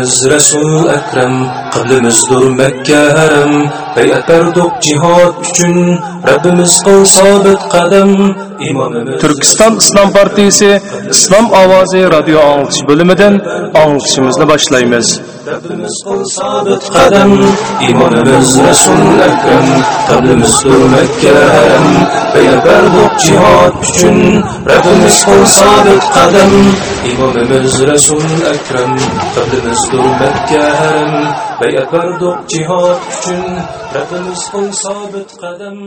Biz Resul Ekrem, kıblimizdur Mekke haram. Beyat berdik cihad üçün, Rabbimiz kıl sabit kadem. İmamımız Türkistan İslam Partisi İslam Avazı Radyo Anlatış bölümünden anlatışımızı başlayımız. Rabbimiz haram. Berdik cihad üçün, Rabbimiz kadem. İmamımız Resul Ekrem, kıblimizdur Mekke haram. Beyat berdik cihad üçün, Rabbimiz kıl sabit kadem.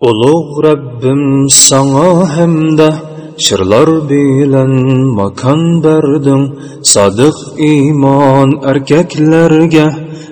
Ulug' Rabbim sana hamda shirlar bilan makon berding sodiq iymon erkaklarga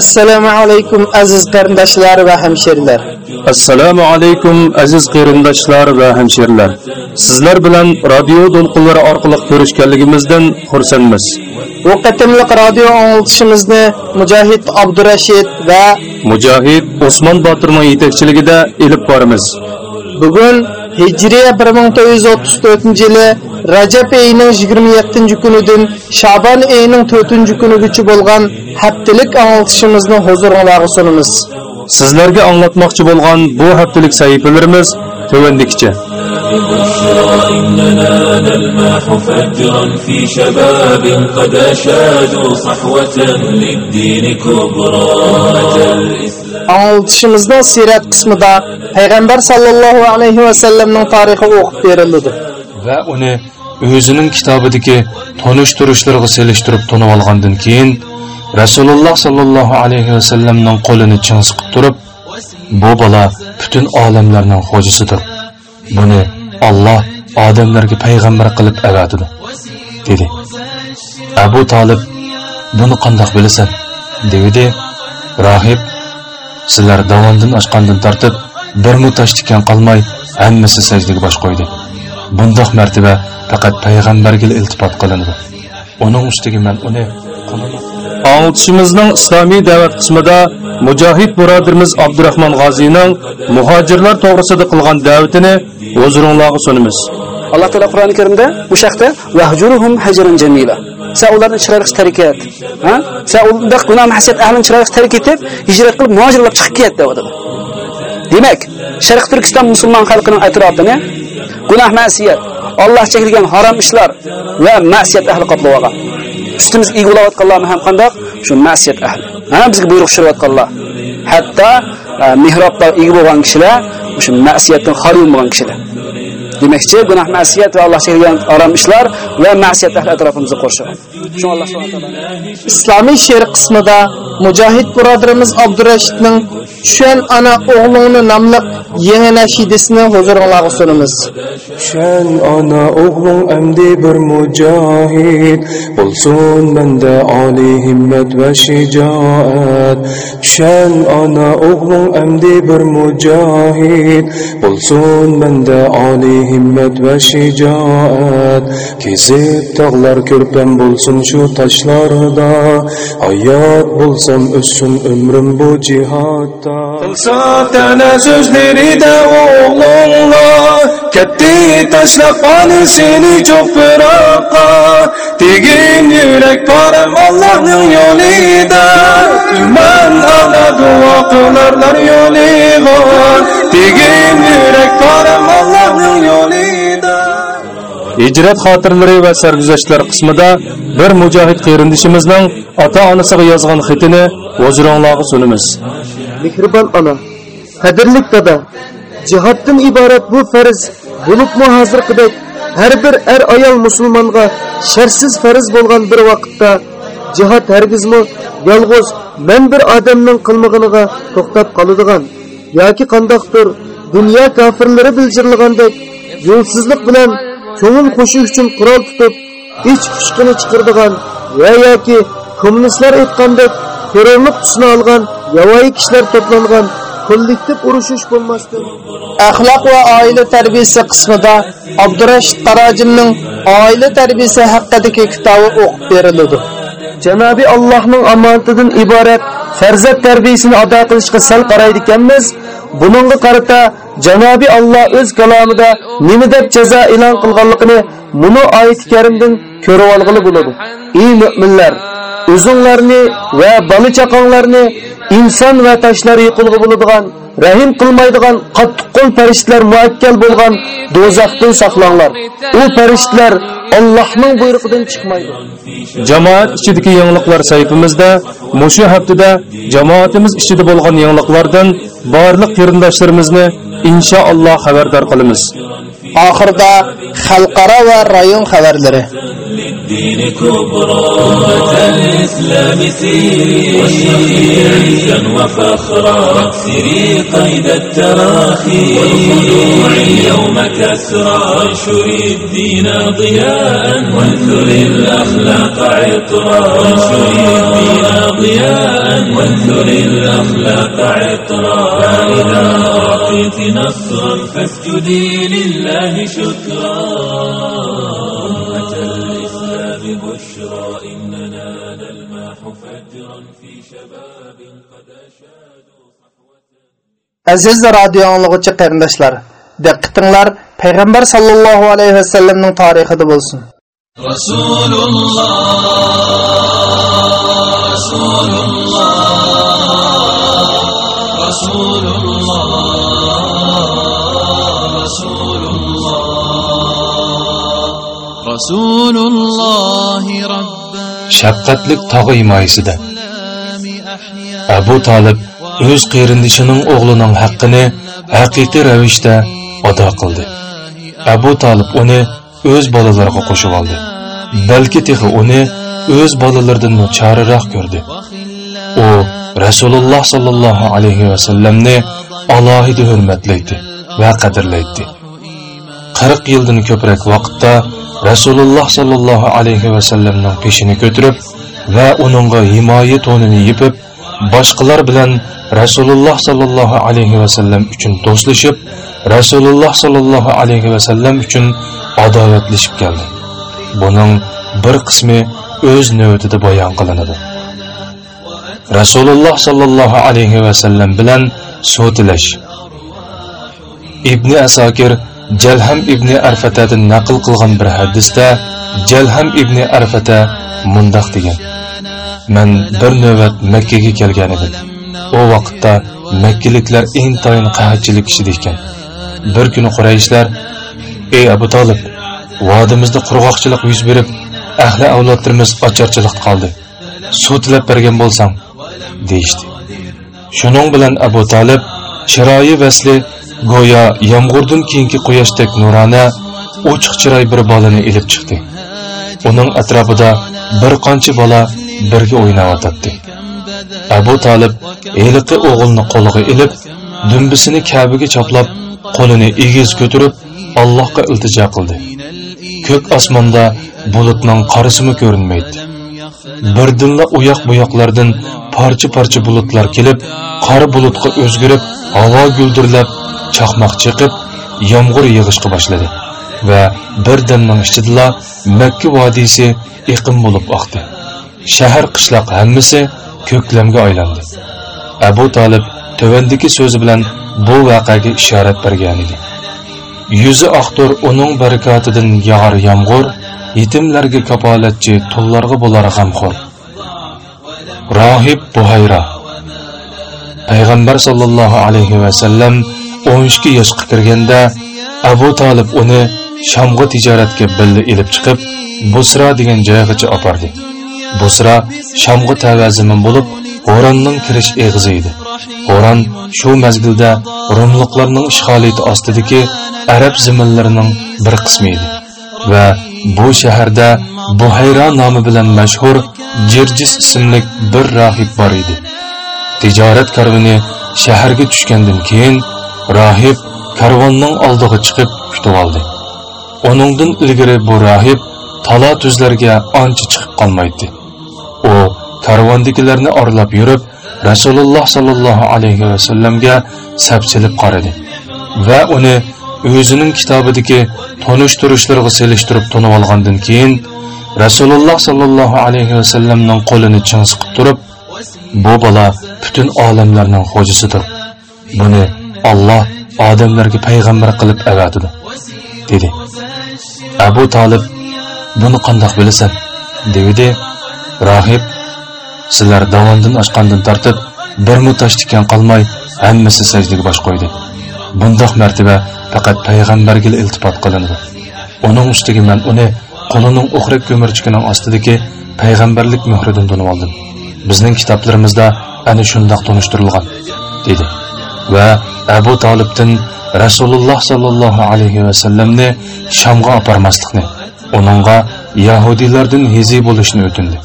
Assalomu alaykum aziz qarindoshlar va hamshirlar assalomu alaykum aziz qarindoshlar va hamshirlar sizlar bilan radio to'lqinlari orqali ko'rishganligimizdan xursandmiz. Bu qatimliq radio anglitishimizni mujohid abdurashid va mujohid usmon botirning yetakchiligida ilib boramiz. Bugun hijriya 1134 yili rajab oyining 27 kunidan shabon oyining 4 kunigacha bo'lgan haftalik anglitishimizni huzuringlarga sunamiz sizlarga anglatmoqchi bo'lgan bu haftalik sahifalarimiz tuvandikicha في anglitishimizning siyrat qismida payg'ambar sallallohu alayhi vasallamning tarixi o'qib berildi. Va uni o'zining kitobidagi tonishtirishlarga selishtirib tonib olgandan keyin rasululloh sollallohu alayhi vasallamning qo'lini chin siqib turib bu bola butun olamlarning xo'jisidir buni olloh odamlarga payg'ambar qilib avatidi dedi. Abu Talib buni qandoq bilasan? dedi. Rahib sizlar davondan oshqandan tortib bir mutash tikan qolmay hammasi sajdaga bosh qo'ydi. Bundoq martaba faqat payg'ambarga iltifot qilinadi. Uning ustiga man uni Anlatışımızın İslami da'vat qismida mujohid birodarimiz Abdurahmon G'aziyning muhojirlar to'g'risida qilgan da'vatini huzuringizga sunamiz. alloh taolo qur'oni karimda bu shaxda vahjuruhum hajran jamila sen ularni chiroyli tark et ha? Sen undaq gunoh masiyat ahlini chiroyli tark etib hijrat qilib muhojirlab chiqib ket deyapti demak sharq turkiston musulmon xalqining atrofini gunoh masiyat olloh chekilgan harom ishlar va masiyat ahli qoplab olgan. Ustimizga ega ham qandoq? Shu masiyat ahli. Ha bizga buyruq tushirayotganlar hatto e, mihrobda ega bo'lgan kishilar shu masiyatdan xoli bo'lgan kishilar. Demakchi gunoh masiyat va allohga harom ishlar va masiyat ahli atrofimizni qo'rshgan shu alloh va islomiy she'r qismida mujohid birodarimiz abdurashidning tushan ana o'g'lingni nomli yangi nashidasini huzuringlarga sunamiz Şən ana oğlum əmdi bir mücahid Bulsun məndə ali himmət və şicaət Şən ana oğlum əmdi bir mücahid Bulsun məndə ali himmet ve şicaat Kesip dağlar körpem bulsun şu taşlarda. Hayat bulsam ölsün ömrüm bu cihatta. Kılsa tene sözleri de oğlunla Ket Ketdi taşlab seni çok bırakka Digin yürek param Allah'ın yolida Ümen ana dua kılarlar yoliga Digin yürek param Allah'ın yolida hijrat xotiralari va sarguzashtlar qismida bir mujohid qarindishimizning ota onasiga yozgan xatini huzuringlarga sunamiz mehribon ona qadrlik dada jihoddan iborat bu farz bo'libmi hozirgidek har bir er ayol musulmonga shartsiz farz bo'lgan bir vaqtda jihod hargizmi yolg'iz men bir odamning qilmig'iniga to'xtab qoladigan yoki qandoqdir dunyo kofirlari biljirilgandek yo'lsizlik bilan ko'ngil qo'shish uchun qurol tutib ich pushqini chiqirdigan va yoki kommunistlar aytgandek terrorlik tusini olgan yovvoyi kishilar to'plangan kollektiv urushish bo'lmasdan axloq va oila tarbiyasi qismida abdurashid tarojimning oila tarbiyasi haqidagi kitobi o'qib beriladi. Janobi allohning omonatidan iborat farzand tarbiyasini ado qilishga sal qaraydi ekanmiz buningga qarata janobi alloh o'z kalomida nima deb jazo e'lon qilganligini buni oyati karimdan ko'rib olg'ili bo'ladi. Ey mo'minlar o'zinglarni va bola chaqanglarni inson va toshlar yiqilg'i bo'ladigan rahim qilmaydigan qattiq qo'l farishtalar muakkal bo'lgan do'zaxdan saqlanglar. U farishtalar Allohning buyrug'idan chiqmaydi. Jamoat ichidagi yangiliklar saytimizda mushu haftada jamoatimiz ichida bo'lgan yangiliklardan barliq qarindoshlarimizni inshaalloh xabardor qilamiz. Oxirida xalqaro va rayon xabarlari للدين كبرى أمة الإسلام سيري واشرقي عزا وفخرا. واكسري قيد التراخي. والخلوع اليوم كسرى. وانشري الدين ضياء. وانثري الأخلاق عطرا. وانشري الدين ضياء. وانثري الأخلاق عطرا. فإذا أعطيت نصرا. فاسجدي لله شكرا. aziz radio anglag'uchi qarindoshlar diqqatinglar payg'ambar sollallohu alayhi vasallamning tarixida bo'lsin rasululloh rasululloh rasululloh rasululloh rasululloh shafqatlik tog'i himoyasida abu tolib o'z qarindishining o'g'lining haqqini haqiqiy ravishda ado qildi. Abu tolib uni o'z bolalariga qo'shib oldi balki texi uni o'z bolalaridan choriroq ko'rdi. U rasululloh sollallohu alayhi vasallamni alohida hurmatlaydi va qadrlaydi. Qirq yildan ko'proq vaqtda rasululloh sollallohu alayhi vasallamning peshini ko'tarib va uningga himoya to'nini yipib boshqalar bilan rasululloh sollallohu alayhi vasallam uchun do'stlashib rasululloh sollallohu alayhi vasallam uchun adovatlashib keldi. Buning bir qismi o'z navbatida bayon qilinadi. Rasululloh sollallohu alayhi vasallam bilan so'tilash ibn asokir jalham ibn arfatadan naql qilgan bir hadisda jalham ibn arfata mundoq degan. Man bir navbat makkaga kelgan edim. U vaqtda makkaliklar intayin qahatchilik kishida ekan. Bir kuni qurayishlar ey abu tolib vodimizda qurg'oqchilik yuz berib ahli avlodlarimiz ocharchilik qoldi suv tilab bergan bo'lsang deyishdi. Shuning bilan abu tolib chiroyi vasli go'yo yomg'irdan keyingi quyoshdek nurona ochiq chiroy bir bolani ilib chiqdi. Uning atrofida bir qancha bola birga o'ynayotdi abu tolib eliqi o'g'ilni qo'liga ilib dumbisini kabiga choplab qo'lini egiz ko'tarib allohga iltijo qildi. Ko'k osmonda bulutning qorisimi ko'rinmaydi. Birdinla uyoq buyoqlardan parcha parcha bulutlar kelib qora bulutga o'zgarib havo guldirlab chaqmoq chiqib yomg'ir yig'ishqa boshladi. Va bir damning ichidala makka vodiysi iqim bo'lib oqdi. Shahar qishloq hammasi ko'klamga aylandi. Abu tolib tuvandagi so'zi bilan bu voqeaga ishorat bergan edi. Yuzi oqtur uning barakatidan yog'ar yomg'ir yetimlarga kapolatchi tullarga bo'lar g'amxo'r. Rohib buhayro payg'ambar sollallohu alayhi vasallam 12 yoshga kirganda abu tolib uni shamg'a tijoratga billa ilib chiqib busra degan joygacha opardi busra shamg'a tavazimi bo'lib Horanning kirish eg'izi edi. Horan shu mazgilda Rumliqlarning ishg'oliyati ostidagi arab zaminlarining bir qismi edi va bu shaharda Buhayra nomi bilan mashhur Jirjis ismli bir rohib bor edi. Tijorat karvoni shaharga tushgandan keyin rohib karvonning oldiga chiqib kutib oldi. Onundan ilgari bu rahib tala tuzlarga ancha chiqib qolmaydi. U karvondagilarni oralab yurib rasululloh sallallohu alayhi vasallamga sapchilib qaradi va uni o'zining kitobidagi tanishtirishlarga selishtirib tonib olgandan keyin rasululloh sallallohu alayhi vasallamning qo'lini ching siqib turib bu bola butun olamlarning xo'jasidir buni Alloh odamlarga payg'ambar qilib avatidi dedi abu tolib buni qandoq bilasan? dedi. rohib sizlar davondan oshqandan tortib bir mutash tikan qolmay hammasi sajdaga bosh qo'ydi. Bundoq martaba faqat payg'ambarga iltifot qilindi. Uning ustiga man uni qo'lining o'xrak ko'mirchikining ostidagi payg'ambarlik muhridan tunib oldim. Bizning kitoblarimizda ana shundoq tunishtirilgan dedi. Va abu tolibdin rasululloh sollallohu alayhi vasallamni shamga oparmaslikni uningga yahudiylardan hezi bo'lishni o'tindi.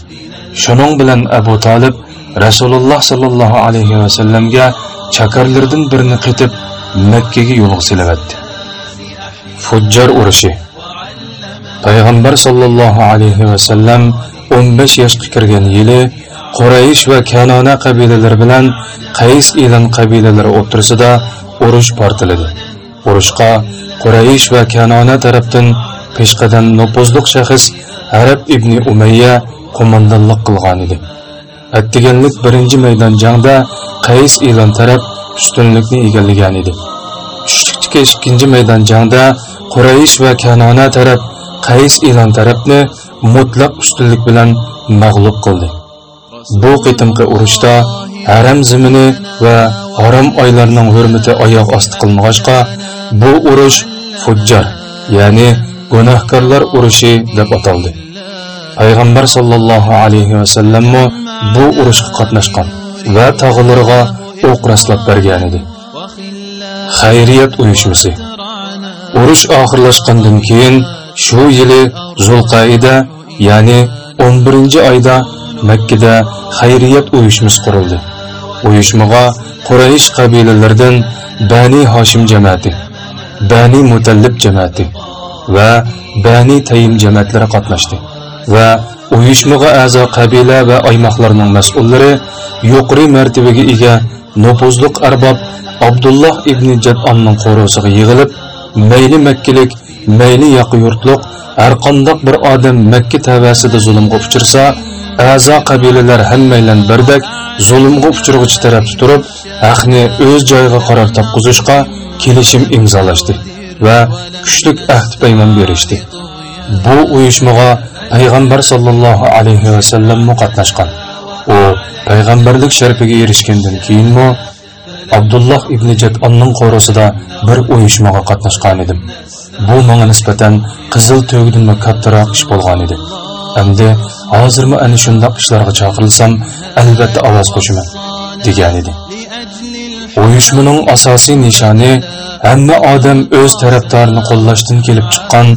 Shuning bilan abu tolib rasululloh sollallohu alayhi vasallamga chakarlardan birini qetib makkaga yo'lga silavatdi. Fujjar urushi. Payg'ambar sollallohu alayhi vasallam 15 yoshga kirgan yili quraysh va kanona qabilalari bilan qays elan qabilalari o'rtasida urush portiladi. Urushqa quraysh va kanona tarafdan peshqadam nopozliq shaxs arab ibn umayya qo'mondonlik qilgan edi. Attiganlik birinchi maydon jangda qays e'lon taraf ustunlikni egallagan edi. Tushlikdagi ikkinchi maydon jangda quraysh va kanona taraf qays e'lon tarafni mutlaq ustunlik bilan mag'lub qildi. Bu qitimqi urushda haram zimini va harom oylarning hurmati oyoq osti qilmag'achqa bu urush fujjar ya'ni gunohkorlar urushi deb ataldi. Payg'ambar sollallohu alayhi vasallammi bu urushga qatnashgan va tog'larga o'q rastlab bergan edi. Xayriyat uyushmasi. Urush oxirlashgandan keyin shu yili zulqaida ya'ni 11 oyda makkada xayriyat uyushmasi qurildi. Uyushmaga quraysh qabilalaridan bani hoshim jamoati bani mutallib jamoati va bani tayim jamoatlari qatnashdi va uyushmaga a'zo qabila va oymoqlarning mas'ullari yuqori martabaga ega nupuzliq arbob abdulloh ibn jadonning qo'rosiga yig'ilib mayli makkalik mayli yaqi yurtliq har qandoq bir odam makka tavasida zulmga uchirsa a'zo qabilalar hammaylan birdek zulmga uchirg'uchi tarafda turib haqni o'z joyiga qaror topqizishga kelishim imzolashdi va kuchlik ahd paymon berishdi. Bu uyushmaga payg'ambar sollallohu alayhi vasallam qatnashgan u payg'ambarlik sharafiga erishgandan keyinmi abdulloh ibn jadonning qo'rasida bir uyushmaga qatnashgan edim. Bu menga nisbatan qizil to'g'dinmi kattaroq ish bo'lgan edi. Endi hozirmi ana shundoq ishlarga chaqirilsam albatta ovoz qo'shaman degan edi. Uyushmaning asosiy nishoni hamma odam o'z tarafdorini qo'llashdan kelib chiqqan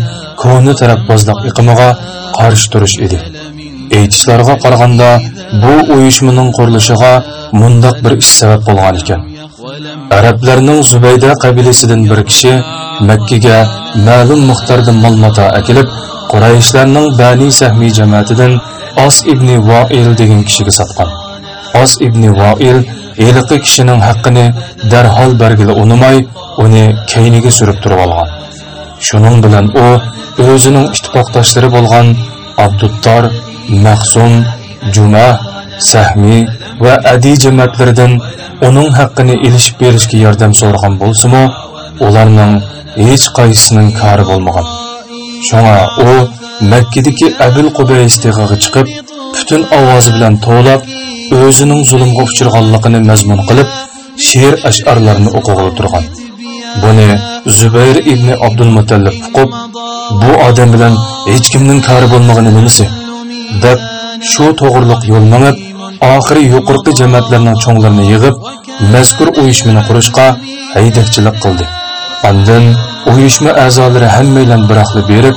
ko'ni tarafbozlik iqimiga qarshi turish edi. Aytishlariga qaraganda bu uyushmaning qurilishiga mundoq bir ish sabab bo'lgan ekan. Arablarning zubayda qabilasidan bir kishi makkaga ma'lum miqdorda mol mato akilib qurayishlarning bani sahmiy jamoatidan os ibn voil degan kishiga sotgan. Os ibn voil eliqi kishining haqqini darhol bergili unimay uni kayniga surib turib olgan. Shuning bilan u o'zining ittifoqdoshlari bo'lgan abduttor mahsum juma sahmiy va adi jamatlaridan uning haqqini ilishib berishga yordam so'ragan bo'lsimi ularning hech qaysisining kori bo'lmagan. Shunga u makkadagi abul qubays tig'iga chiqib butun ovozi bilan to'lab o'zining zulmga uchirganligini mazmun qilib she'r ash'arlarni o'qig'ili turgan. Buni zubayr ibn abdul mutallib uqib bu odam bilan hech kimning kori bo'lmagani nimasi deb shu to'g'riliq yo'l mangib oxiri yuqorqi jamoatlarning cho'nglarini yig'ib mazkur uyushmani qurishga haydakchilik qildi Ondan uyushma a'zolari hammaylan biraqli berib,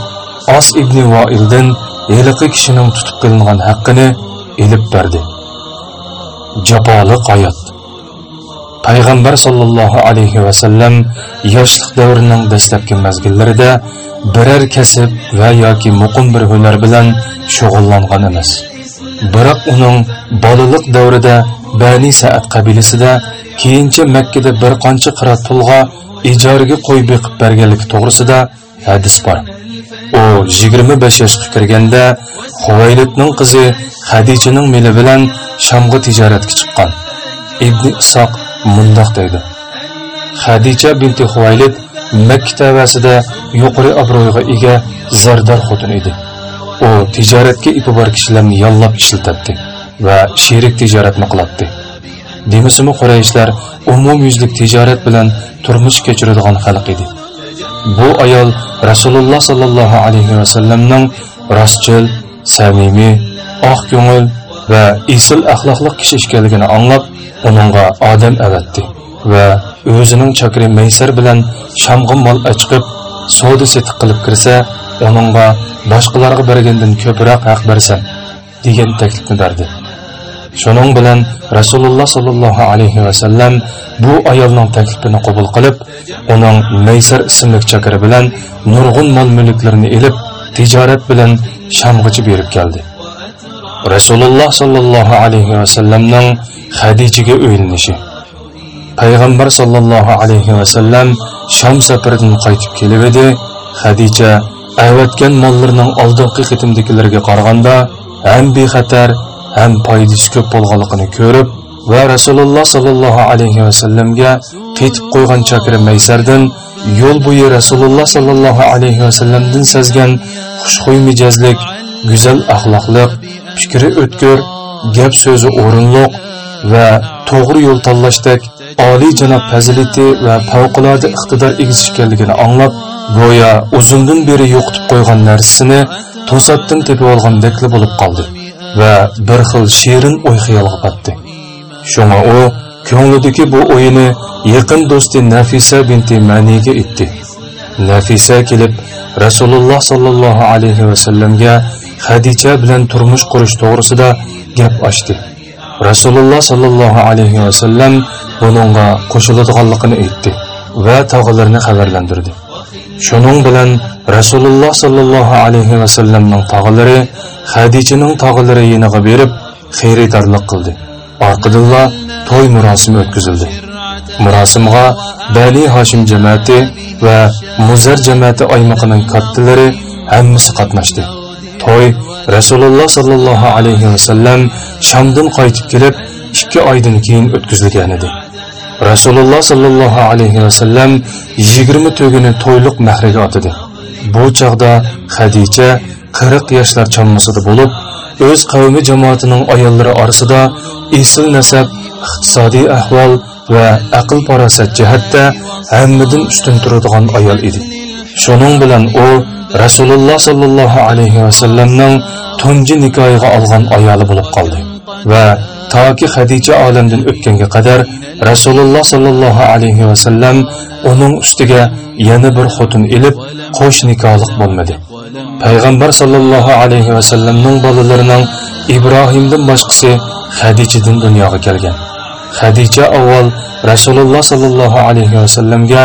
Os ibn Voildan eliqi kishining tutib qilingan haqqini elib berdi. Jafoliq hayot. Payg'ambar sollallohu alayhi va sallam yoshlik davrining dastlabki mazgillarida biror kasb va yoki muqim bir hunar bilan shug'ullangan emas. Biroq uning bolalik davrida Bani Sa'ad qabilasida, keyincha makkada bir qancha qirat pulga ijaraga qo'y beqib berganligi to'g'risida hadis bor u 25 yoshga kirganda huvaylidning qizi hadichaning meli bilan shamga tijoratga chiqqan ibn isoq mundoq deydi hadicha binti huvaylid makka tavasida yuqori obro'yga ega zardor xotin edi. U tijoratga ipi bor kishilarni yollab ishlatadi va sherik tijoratni qilardi demisimi qurayishlar umumyuzlik tijorat bilan turmush kechiradigan xalq edi. Bu ayol rasululloh sollallohu alayhi vasallamning rostchil samimiy oq ko'ngil va isil axloqli kishi ekanligini anglab uningga odam avatdi va o'zining chakri maysar bilan shamg'in mol chiqib savdo setiq qilib kirsa uningga boshqalarga bergandan ko'proq haq bersan degan taklifni berdi shuning bilan rasululloh sollallohu alayhi vasallam bu ayolning taklifini qabul qilib uning maysar ismli chakiri bilan nurg'un mol mulklarni ilib tijorat bilan shamg'ichi berib keldi rasululloh sollallohu alayhi vasallamning hadichaga o'yinishi payg'ambar sollallohu alayhi vasallam shom safaridan qaytib kelib edi. Hadicha ayvatgan mollarning oldingi qitimdagilarga qaraganda ham bexatar ham foydasi ko'p bo'lganligini ko'rib va rasululloh sollallohu alayhi vasallamga ketib qo'ygan chakri maysardan yo'l bo'yi rasululloh sollallohu alayhi vasallamdan sezgan xushxuy mijozlik go'zal axloqliq fikri o'tkir gap so'zi o'rinliq va to'g'ri yo'l tanlashdek oliy janob fazilati va favqulodda iqtidor egasi ekanligini anglab go'yo uzundan beri yo'qitib qo'ygan narsasini to'satdan tepib olgandekli bo'lib qoldi va bir xil shirin o'y xiyolga botdi shunga u ko'nglidagi bu o'yini yaqin do'sti nafisa binti maniga aytdi. Nafisa kelib rasululloh sollallohu alayhi vasallamga hadicha bilan turmush qurish to'g'risida gap ochdi. Rasululloh sollallohu alayhi vasallam buningga qo'shiladiganligini aytdi va tog'alarini xabarlantirdi. Shuning bilan rasululloh sollallohu alayhi vasallamning tog'alari hadichaning tog'alari yeniga berib xaridorlik qildi. Orqadinla to'y murosimi o'tkazildi. Murosimga bani hoshim jamoati va muzar jamoati oymoqining kattalari hammasi qatnashdi. To'y rasululloh sollallohu alayhi vasallam shamdan qaytib kelib ikki oydan keyin o'tkazilgan edi. Rasululloh sollallohu alayhi vasallam yigirma to'gini to'yliq mahriga otadi. Bu chog'da hadicha qirq yoshlar chammasida bo'lib o'z qavmi jamoatining ayollari orasida esil nasab iqtisodiy ahvol va aql farosat jihatda hammadan ustun turadigan ayol edi. Shuning bilan u rasululloh sollallohu alayhi vasallamning tunji nikohiga olgan ayoli bo'lib qoldi va toki Xadija olamdan o'tganga qadar Rasululloh sallallohu alayhi va sallam uning ustiga yana bir xotin ilib qo'sh nikohliq bo'lmadi. Payg'ambar sallallohu alayhi va sallamning bolalarining Ibrohimdan boshqasi Xadijadan dunyoga kelgan. Xadija avval Rasululloh sallallohu alayhi va sallamga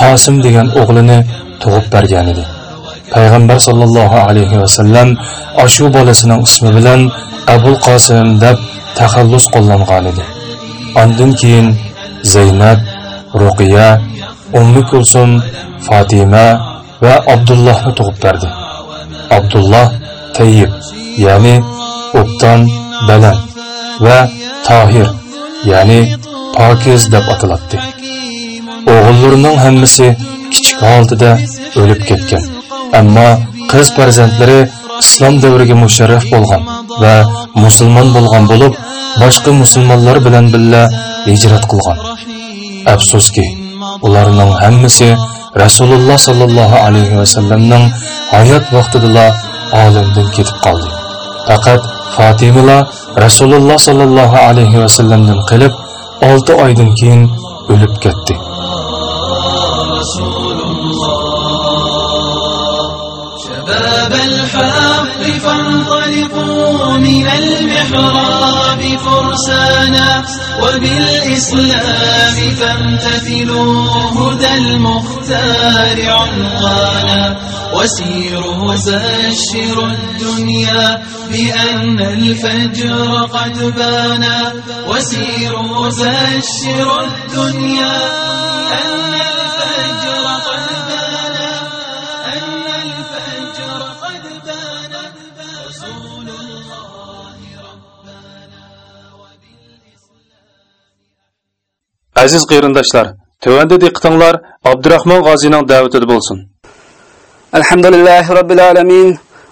Qosim degan o'g'lini tug'ib bergan edi. Payg'ambar sallallohu alayhi va sallam ashu bolasining ismi bilan Abul Qosim deb taxallus qo'llangan edi. Ondan keyin Zaynab, Ruqiya, ummi Kulsum, Fatima va Abdullohni tug'ib berdi. Abdulloh Tayyib, ya'ni Obdan Baland va Tohir, ya'ni Pokiz deb ataladi. O'g'illarining hammasi kichik holatida o'lib ketgan. Ammo qiz farzandlari islom davriga musharraf bo'lgan va musulmon bo'lgan bo'lib, boshqa musulmonlar bilan birga hijrat qilgan. Afsuski, ularning hammasi Rasululloh sollallohu alayhi vasallamning hayot vaqtida olamdan ketib qoldi. Faqat Fatimala Rasululloh sollallohu alayhi vasallamdan qilib 6 oydan keyin o'lib ketdi. شباب الحق فانطلقوا من المحراب فرسانا وبالإسلام فامتثلوا هدى المختار عنوانا وسيروا بشروا الدنيا بأن الفجر قد بانا وسيروا بشروا الدنيا أن Aziz qeyrindaşlar, tövəndə diqqətinizlər Abdurrahman Qazi'nin dəvətidir bolsun. الحمد لله رب العالمين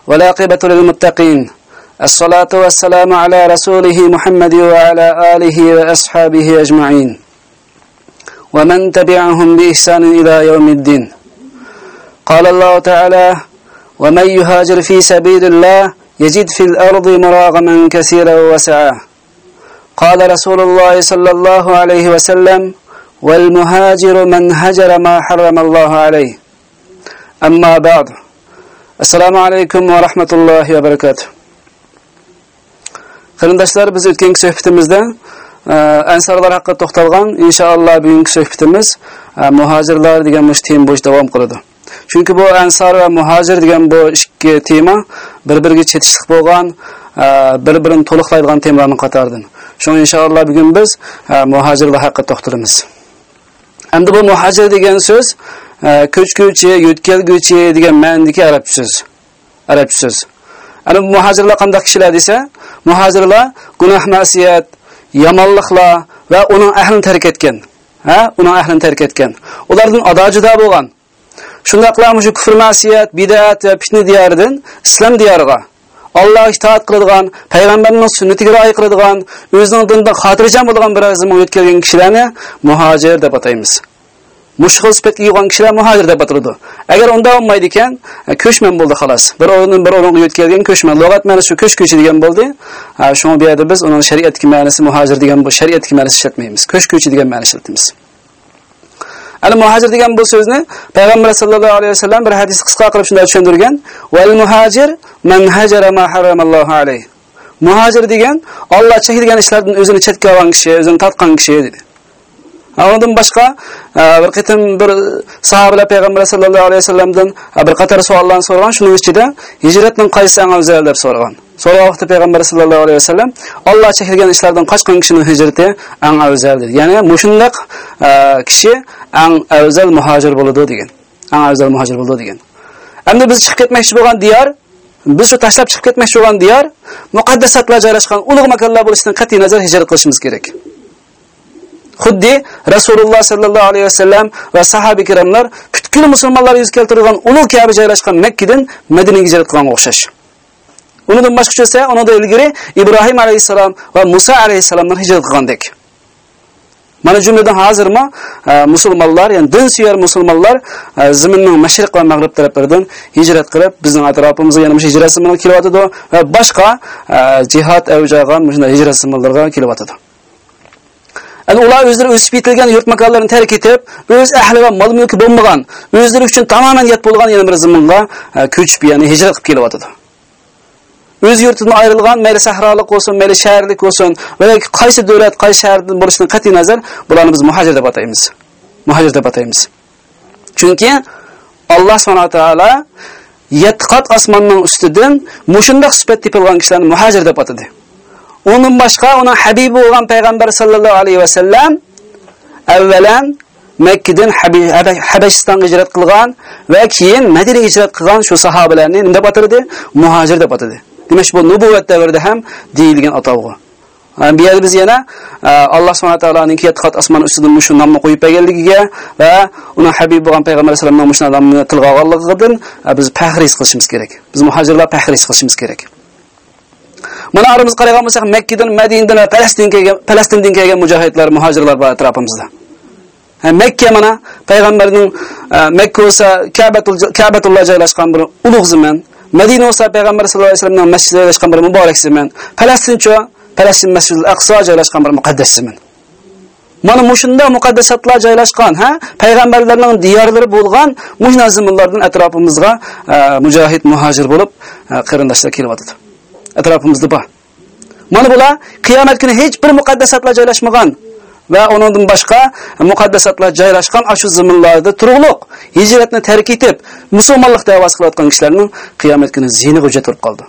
والعاقبة للمتقين الصلاة والسلام على رسوله محمد وعلى آله وأصحابه أجمعين ومن تبعهم بإحسان إلى يوم الدين قال الله تعالى ومن يهاجر في سبيل الله يجد في الأرض مراغما كثيرا وسعا قال رسول الله صلى الله عليه وسلم والمهاجر من هجر ما حرم الله عليه أما بعد السلام عليكم ورحمة الله وبركاته qarindoshlar biz o'tgan suhbatimizda ansarlar haqida to'xtalgan inshaalloh bugungi suhbatimiz muhojirlar degan mush tema bo'yicha davom qiladi chunki bu ansar va muhojir degan bu ikki tema bir biriga chetishlik bo'lgan Э, bir birini to'liqlaydigan temalarning qatoridan shuning inshaalloh bugun biz э, muhojir va haqqa to'xtalamiz. Endi bu muhojir degan so'z э, ko'chguvchi yo'tkalguvchi degan ma'nodagi arabcha so'z arabcha so'z. Ana muhajirlar muhojirlar qanday kishilar desa muhojirlar gunoh ma'siyat yomonliklar va uning ahlini tark etgan ha uning ahlini tark etgan. Ulardan ado judo bo'lgan. Shundoqla shu kufr ma'siyat bidat va fitna diyoridan islom diyoriga Alloh itoat qiladigan, payg'ambarning sunnatiga rioya qiladigan, o'zining dinida xotirjam bo'lgan bir zaman o'tkazgan kishilarni muhojir deb ataymiz. mushg'ul sifatga yig'an kishilar muhojir deb ataladi agar unda olmaydi ekan ko'chman bo'ldi xolos bir o'rindan bir o'ringa yo'tkazgan ko'chman lug'at ma'nosi shu ko'chguvchi degan bo'ldi shunga bu yerda biz uning shariatdagi ma'nosi muhojir degan bu shariatdagi ma'nosi ishlatmaymiz ko'chguvchi degan ma'no ishlatamiz Al muhacir degan bu so'zni payg'ambar sallallohu alayhi vasallam bir hadis qisqa qilib shunday tushuntirgan. Val muhacir man hajara ma haramallohu alayhi Muhacir degan Alloh cheklagan ishlardan o'zini chetga olgan kishi o'zini tortgan kishi dedi. Ondan boshqa bir qitim bir sahobalar payg'ambar sallallohu alayhi vasallamdan bir qator savollarni so'ragan, shuning ichida hijratning qaysi afzal deb so'ragan. So'ragan vaqtda payg'ambar sallallohu alayhi vasallam Alloh cheklagan ishlardan qochgan kishining hijrati eng afzal dedi. Ya'ni mushundaq kishi eng afzal muhojir bo'ladi degan. Eng afzal muhojir bo'ladi degan. Endi biz chiqib ketmoqchi bo'lgan diyor biz shu tashlab chiqib ketmoqchi bo'lgan diyor muqaddasatlar joylashgan ulug' makonlar bo'lishidan qat'iy nazar hijrat qilishimiz kerak. xuddi rasululloh sollallohu alayhi vasallam va sahoba kiromlar butkul musulmonlar yuz keltirgan ulug' kabi joylashgan makkadan madinaga hijrat qilganga o'xshash unidan boshqacha esa undan ilgari ibrohim alayhissalom va muso alayhissalomlar hijrat qilgandek Mana jumladan hozirmi e, musulmonlar, ya'ni din suyar musulmonlar e, zaminning mashriq va mag'rib taraflaridan hijrat qilib, bizning atrofimizga yana o'sha hijrat simonlar kelyotidi va boshqa e, jihad avjagan shunday hijrat simonlarga kelyotidi. Yani ular o'zlari o'sib yetilgan yurt makonlarini tark etib, o'z ahli va mol mulki bo'lmagan, o'zlari uchun tamoman yat bo'lgan yana bir zaminga ko'chib, ya'ni hijrat qilib kelyotidi. O'z yurtidan ayrilgan, mayli sahrolik bo'lsin, mayli shaharlik bo'lsin, va yoki qaysi davlat, qaysi shahardan bo'lishidan qat'iy nazar, bularni biz muhojir deb ataymiz. Muhojir deb ataymiz. Chunki Alloh subhanahu taolo yetti qat osmonning ustidan mushundaq sifat tepilgan kishilarni muhojir deb atadi. Undan boshqa uning habibi bo'lgan payg'ambar sallallohu alayhi va sallam avvalan Makkadan Habashistonga hijrat qilgan va keyin Madinaga hijrat qilgan shu sahobalarni nima deb atadi? Muhojir deb atadi. Demak, bu nubuvvat davrida ham deyilgan atog'i. Bu yerda biz yana e, Alloh subhanahu va taoloning osmon ustidan shu nomni qo'yib berganligiga va uni habib bo'lgan payg'ambar alayhisalomning shu nomni tilga olganligidan e, biz faxris qilishimiz kerak. Biz muhojirlar faxris qilishimiz kerak. Mana arimiz qaragan bo'lsak, Makkadan, Madinadan va Falastinga kelgan, Falastindan kelgan mujohidlar, muhojirlar bor atrofimizda. Makka mana payg'ambarning e, Makka bo'lsa Ka'batul Ka'batulloh joylashgan bir ulug' zamin. Madina bo'lsa payg'ambar sallallohu alayhi vasallamning masjidi joylashgan bir muborak zamin. Falastincha Falastin Masjidul Aqso joylashgan bir muqaddas zamin. Mana mushunda muqaddasatlar joylashgan, ha? Payg'ambarlarning diyorlari bo'lgan mushna zaminlardan atrofimizga e, mujohid muhojir bo'lib e, qarindoshlar kelyapti. Atrofimizda bor. Mana bular qiyomat kuni hech bir muqaddasatlar joylashmagan va undan boshqa muqaddasatlar joylashgan shu zaminlarda turug'liq hijratni tark etib musulmonlik da'vosi qilayotgan kishilarning qiyomat kuni zini hujjat turib qoldi.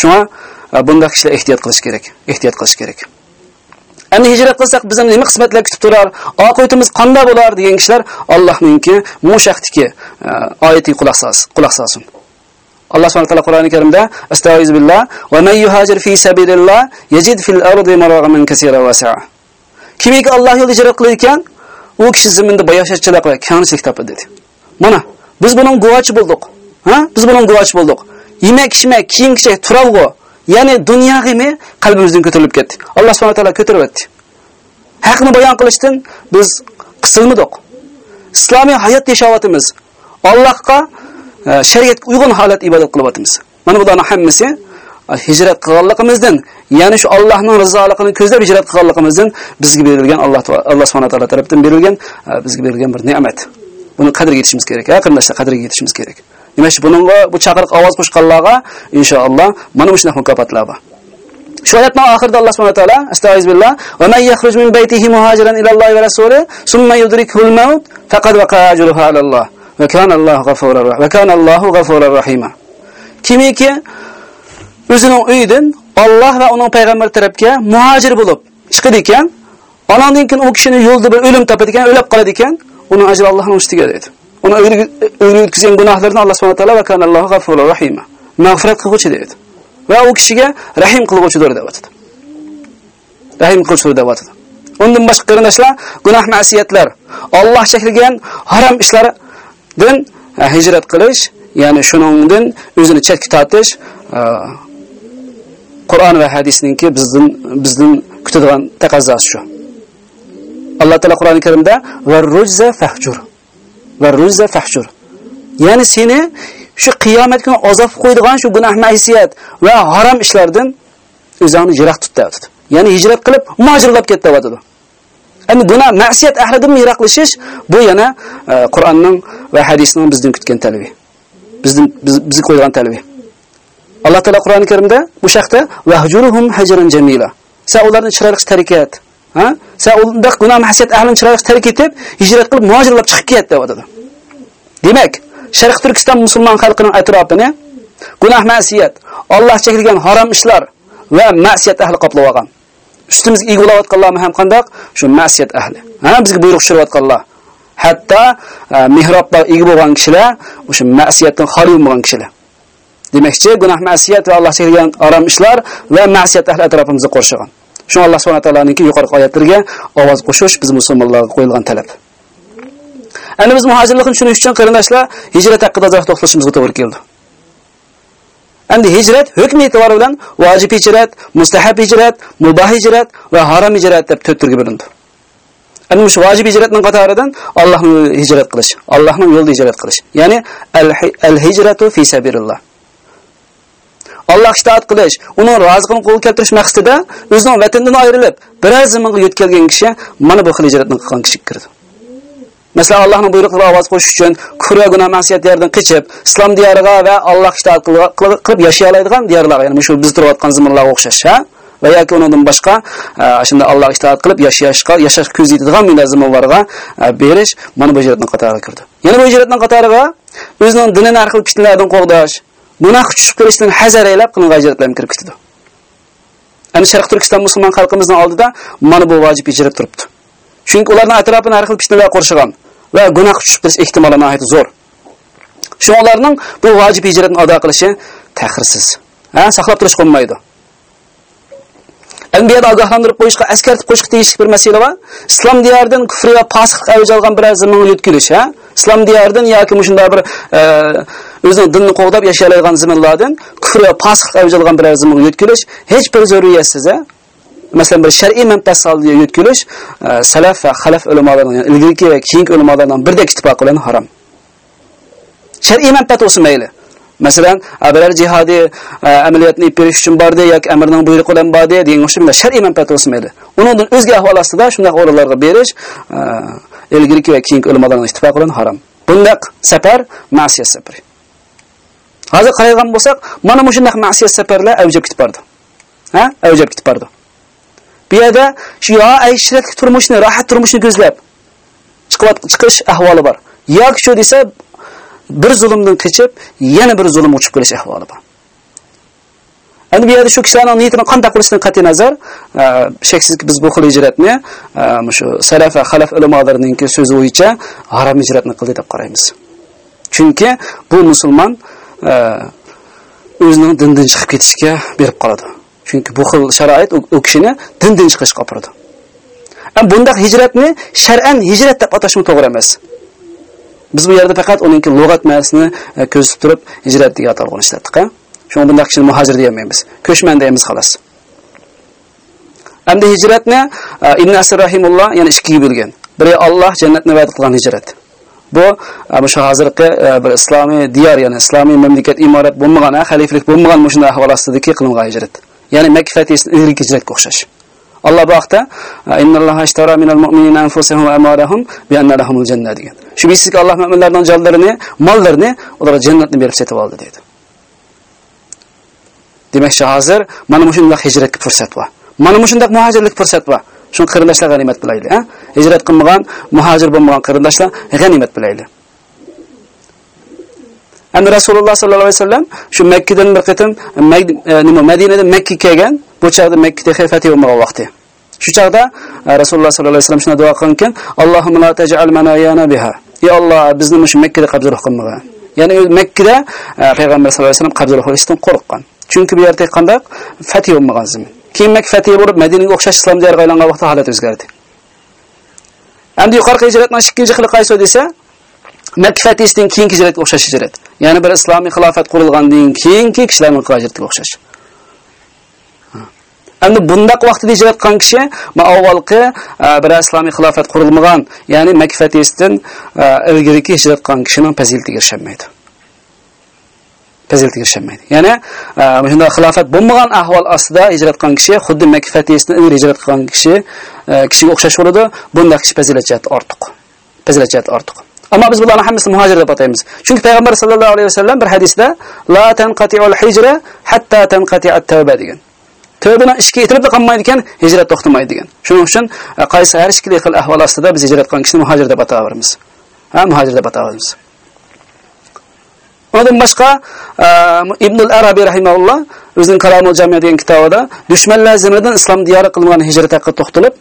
Shunga e, bunday kishilar ehtiyot qilish kerak, ehtiyot qilish kerak. Endi hijrat qilsak bizni nima qismatlar kutib turar, oqibatimiz qanday bo'lar degan kishilar Allohningki mushaqtiki e, oyatiga quloq solsin, quloq solsin. Allah subhanahu wa ta'ala Qur'oni Karimda Astagfiz billah va man yuhajir fi sabilillah yajid fil ardi maragaman kaseera wasi'a. Kimiki Alloh yo'lida hijrat qilar ekan, u kishi zaminda bayoshatchilik va kengchilik topadi dedi. Mana biz buning guvochi bo'ldik. Ha? Biz buning guvochi bo'ldik. Yemak, ichmak, kiyim-kechak, turavg'o, ya'ni dunyo g'imi qalbimizdan ko'tarilib ketdi. Alloh subhanahu wa ta'ala ko'tarib o'tdi. Haqni bayon qilishdan biz qisilmadik. Islomiy hayot yashayotimiz. Allohga e, shariatga uyg'un holat ibodat qilyapmiz. Mana bularning hammasi hijrat qilganligimizdan, ya'ni shu Allohning rizoligini ko'zlab hijrat qilganligimizdan bizga berilgan Alloh Alloh subhanahu taolo tomonidan berilgan e, bizga berilgan bir ne'mat. Buni qadriga yetishimiz kerak, yaqinlashsa qadriga yetishimiz kerak. Nima shu buningga bu chaqiriq ovoz qo'shganlarga inshaalloh mana shu mukofotlar bor. Shu oyatning oxirida Alloh subhanahu taolo astagfirullah billah va man yakhruj min baytihi muhajiran ila Alloh va rasuli summa yudrikuhu al-maut faqad waqa'a ajruhu ala Alloh va kana Allohu g'afurur va kana Alloh g'afurur rahima. Kimiki o'zining uyidan Alloh va uning payg'ambar tarafga muhojir bo'lib chiqadi ekan, onandan keyin u kishini yo'lda bir o'lim topadi ekan, o'lib qoladi ekan, uning ajri Allohning ustiga dedi. Uni o'yni o'tkazgan gunohlarini Alloh subhanahu va taolo va kana Allohu g'afurur rahima. Mag'firat qiluvchi dedi. Va u kishiga rahim qiluvchidir deb aytadi. Rahim qiluvchidir deb aytadi. Undan boshqa qarindoshlar, gunoh ma'siyatlar, Alloh cheklagan harom ishlardan eh, hijrat qilish, ya'ni shuningdan o'zini chetga tortish eh, Qur'on va hadisninki bizning bizning kutadigan taqozosi shu. Alloh taolo Qur'oni Karimda va rujza fahjur. Va rujza fahjur. Ya'ni seni shu qiyomat kuni azob qo'ydigan shu gunoh ma'siyat va harom ishlardan o'zingni yiroq tut deyapti. Ya'ni hijrat qilib muhojirlab ket deyapti. Endi gunoh ma'siyat ahlidan yiroqlashish bu yana e, Qur'onning va hadisning bizdan kutgan talbi Bizdan bizga qo'ygan talabi. Alloh taolo Qur'oni Karimda bu shaxta vahjuruhum hajran jamila. Sen ularni chiroyli tarikat, ha? Sen unda gunoh ma'siyat ahlini chiroyli tark etib, hijrat qilib muhojirlab chiqib ket deyapti. Demak, Sharq Turkiston musulmon xalqining atrofini gunoh ma'siyat, Alloh chekilgan harom ishlar va ma'siyat ahli qoplab olgan. Ustimizga egulayotganlar ham qandoq? Shu ma'siyat ahli. Ha, bizga buyruq tushirayotganlar. Hatto e, mihrobda ega bo'lgan kishilar o'sha ma'siyatdan xoli bo'lgan kishilar. Demakchi, gunoh ma'siyat va Alloh chekilgan harom ishlar va ma'siyat ahli atrofimizni qo'rshgan. Shu Alloh subhanahu va yuqori oyatlariga ovoz qo'shish biz musulmonlarga qo'yilgan talab. Endi biz muhojirlikni tushunish uchun qarindoshlar hijrat haqida ozroq to'xtalishimizga to'g'ri keldi. Endi hijrat hukm e'tibori bilan vojib hijrat, mustahab hijrat, mubah hijrat va harom hijrat deb to'rt turga bo'lindi. Ana shu vojib hijratning qatoridan Allohning hijrat qilish, Allohning yo'lida hijrat qilish. Ya'ni al-hijratu fi sabilillah. Alloh itoat qilish, uning rozig'ini qo'lga keltirish maqsadida o'zining vatanidan ayrilib, biroz zamonga yetkazgan kishi mana bu xil hijratni qilgan kishi kirdi. Masalan, Allohning buyruqlariga ovoz qo'shish uchun kufr va gunoh ma'siyatlardan qichib, islom diyoriga va Alloh itoat qilib yashay oladigan diyorlarga, ya'ni shu biz turayotgan zamonlarga o'xshash, ha? va yoki undan boshqa e, shunda Alloh itoat qilib yashashga, yashash ko'zlaydigan zamonlarga e, berish mana bu hijratning qatoriga kirdi. Yana bu hijratning qatoriga o'zining dinini har xil fitnalardan qo'rqdash, gunoh tushib qilishdan hazar aylab qilingan hijratlar kirib ketdi. ana Sharq Turkiston musulmon xalqimizning oldida mana bu vojib hijrat turibdi. Chunki ularning atrofini har xil fitnalar qorishgan va gunoh tushib qilish ehtimoli nihoyat zo'r. Shu ularning bu vojib hijratni ado qilishi tahirsiz. Ha, saqlab turish qolmaydi. Anbiyada ogohlantirib qo'yishga, askartib qo'shiq tegishli bir masala bor. Islom diyoridan kufr va fosiqlik avj olgan bir zaman yetkilish, ha? Islom diyoridan yoki shunday bir e, o'zining dinini qo'g'dab yashay oladigan zamonlardan kufr va fosiqlik avj olgan bir zaman yetkilish hech bir zaruriyatsiz, ha? Masalan, bir shar'iy manfaat soldiga yetkilish e, salaf va xalaf ulamolarining, yani ilgirki va keyingi ulamolarining birdek ittifoq bilan harom. Shar'iy manfaat bo'lsa mayli. Masalan, biror için bardı berish emirden buyruk olan bardı deyin bilan bordi degan o'sha shar'iy manfaat o'smaydi. Uningdan o'zga ahvol ostida shunday o'rinlarga berish e, ilgirki va keyingi ulamolarning ittifoqi bilan haram. Bundaq sefer masiyet safari. Hozir qaraygan bo'lsak, mana bu shunday ma'siyat safarlar avjab ketib bordi. Ha? Avjab ketib bordi. Bu yerda shu yo ayshrak turmushni, rohat turmushni ko'zlab chiqib chiqish ahvoli bor. Yoki shu desa bir zulmdan kechib, yana bir zulm uchib kelish ahvoli bor. Endi bu yerda shu kishilarning niyatini qanday qilishdan qat'iy nazar, shaksizki biz bu xil hijratni shu salaf va xalaf ulamolarining so'zi bo'yicha harom hijratni qildi deb qaraymiz. Chunki bu musulmon Э, o'zining dindan chiqib ketishga berib qoladi. Chunki bu xil sharoit u kishini dindan chiqishga olib boradi. Bundaq hijratni shar'an hijrat deb atashmi to'g'ri emas. Biz bu yerda faqat uningki lug'at ma'nosini e, ko'zib turib hijrat degan atalg'ini ishlatdik. Shunga bundaq kishini muhojir deyolmaymiz. Ko'chman deymiz xolos. Endi hijratni e, Ibn asr rahimulloh yana ikkiga bo'lgan. Biri Alloh jannatni va'da qilgan hijrat. Bu e, shu hozirgi e, bir islomiy diyor, ya'ni islomiy mamlakat imorat bo'lmagan, xaliflik bo'lmagan shunday ahvol ostidagi qilingan hijrat. Ya'ni Makka ilk hijratga o'xshash. alloh bu vaqtda e, innalloha ashtara minal mu'minina anfusahum va amwalahum bi anna lahumul janna degan. Shu bisizga Alloh mu'minlarning jonlarini, mollarini ularga jannatni berib setib oldi dedi. Demakchi hozir mana shunday hijratga fursat bor. Mana shunday muhojirlik fursat bor. Shuni qarindoshlar g'animat bilayli, ha? Hijrat qilmagan, muhojir bo'lmagan qarindoshlar g'animat bilayli. Endi Rasululloh sallallohu alayhi vasallam shu makkadan bir qitim e, e, nima Madinadan Makka kelgan, bu chaqda Makka xilofati bo'lmagan vaqti. Shu chaqda e, Rasululloh sallallohu alayhi vasallam shuna duo qilgan, Allohumma la taj'al manayana biha. ya Alloh, bizni shu Makkada qabzul qilmagan. Ya'ni Makkada payg'ambar sallallohu alayhi vasallam qabzul qilishdan qo'rqqan. Chunki bu yerda qanday fath bo'lmagan zamin. Keyin Makka fath bo'lib Madinaga o'xshash islom diyoriga aylangan vaqtda holat o'zgardi. Endi yuqorqi hijratning ikkinchi xili qaysi desa, Makka fathidan keyingi hijratga o'xshash hijrat. Ya'ni bir islomiy xilofat qurilgandan keyingi kishilarning hijratiga o'xshash. Endi bundaq vaqtda hijrat qilgan kishi avvalgi e, bir islomiy xilofat qurilmagan, ya'ni Makka fathidan e, ilgarigi hijrat qilgan kishining fazilatiga erishmaydi Fazilatiga erishamaydi. Ya'ni e, shunday xilofat bo'lmagan ahvol ostida hijrat qilgan kishi xuddi Makka fathidan ilgari hijrat qilgan kishi e, kishiga o'xshash bo'ladi. bunday kishi fazilati ortiq. Fazilati ortiq. Ammo biz bularni hammasini muhojir deb ataymiz. Chunki payg'ambar sallallohu alayhi vasallam bir hadisda la tanqati'ul hijra hatta tanqati'at tavba degan. Tövbani ishga yetirib qolmaydi ekan, hijrat to'xtamaydi degan. Shuning uchun e, qaysi har ikkili xil ahvol ostida biz hijrat qilgan kishini muhojir deb ataveramiz Ha, muhojir deb ataveramiz Ondan boshqa e, Ibn al-Arabi rahimahulloh o'zining Kalamul Jami' degan kitobida dushmanlar zimridan islom diyori qilingan hijrat haqida to'xtalib,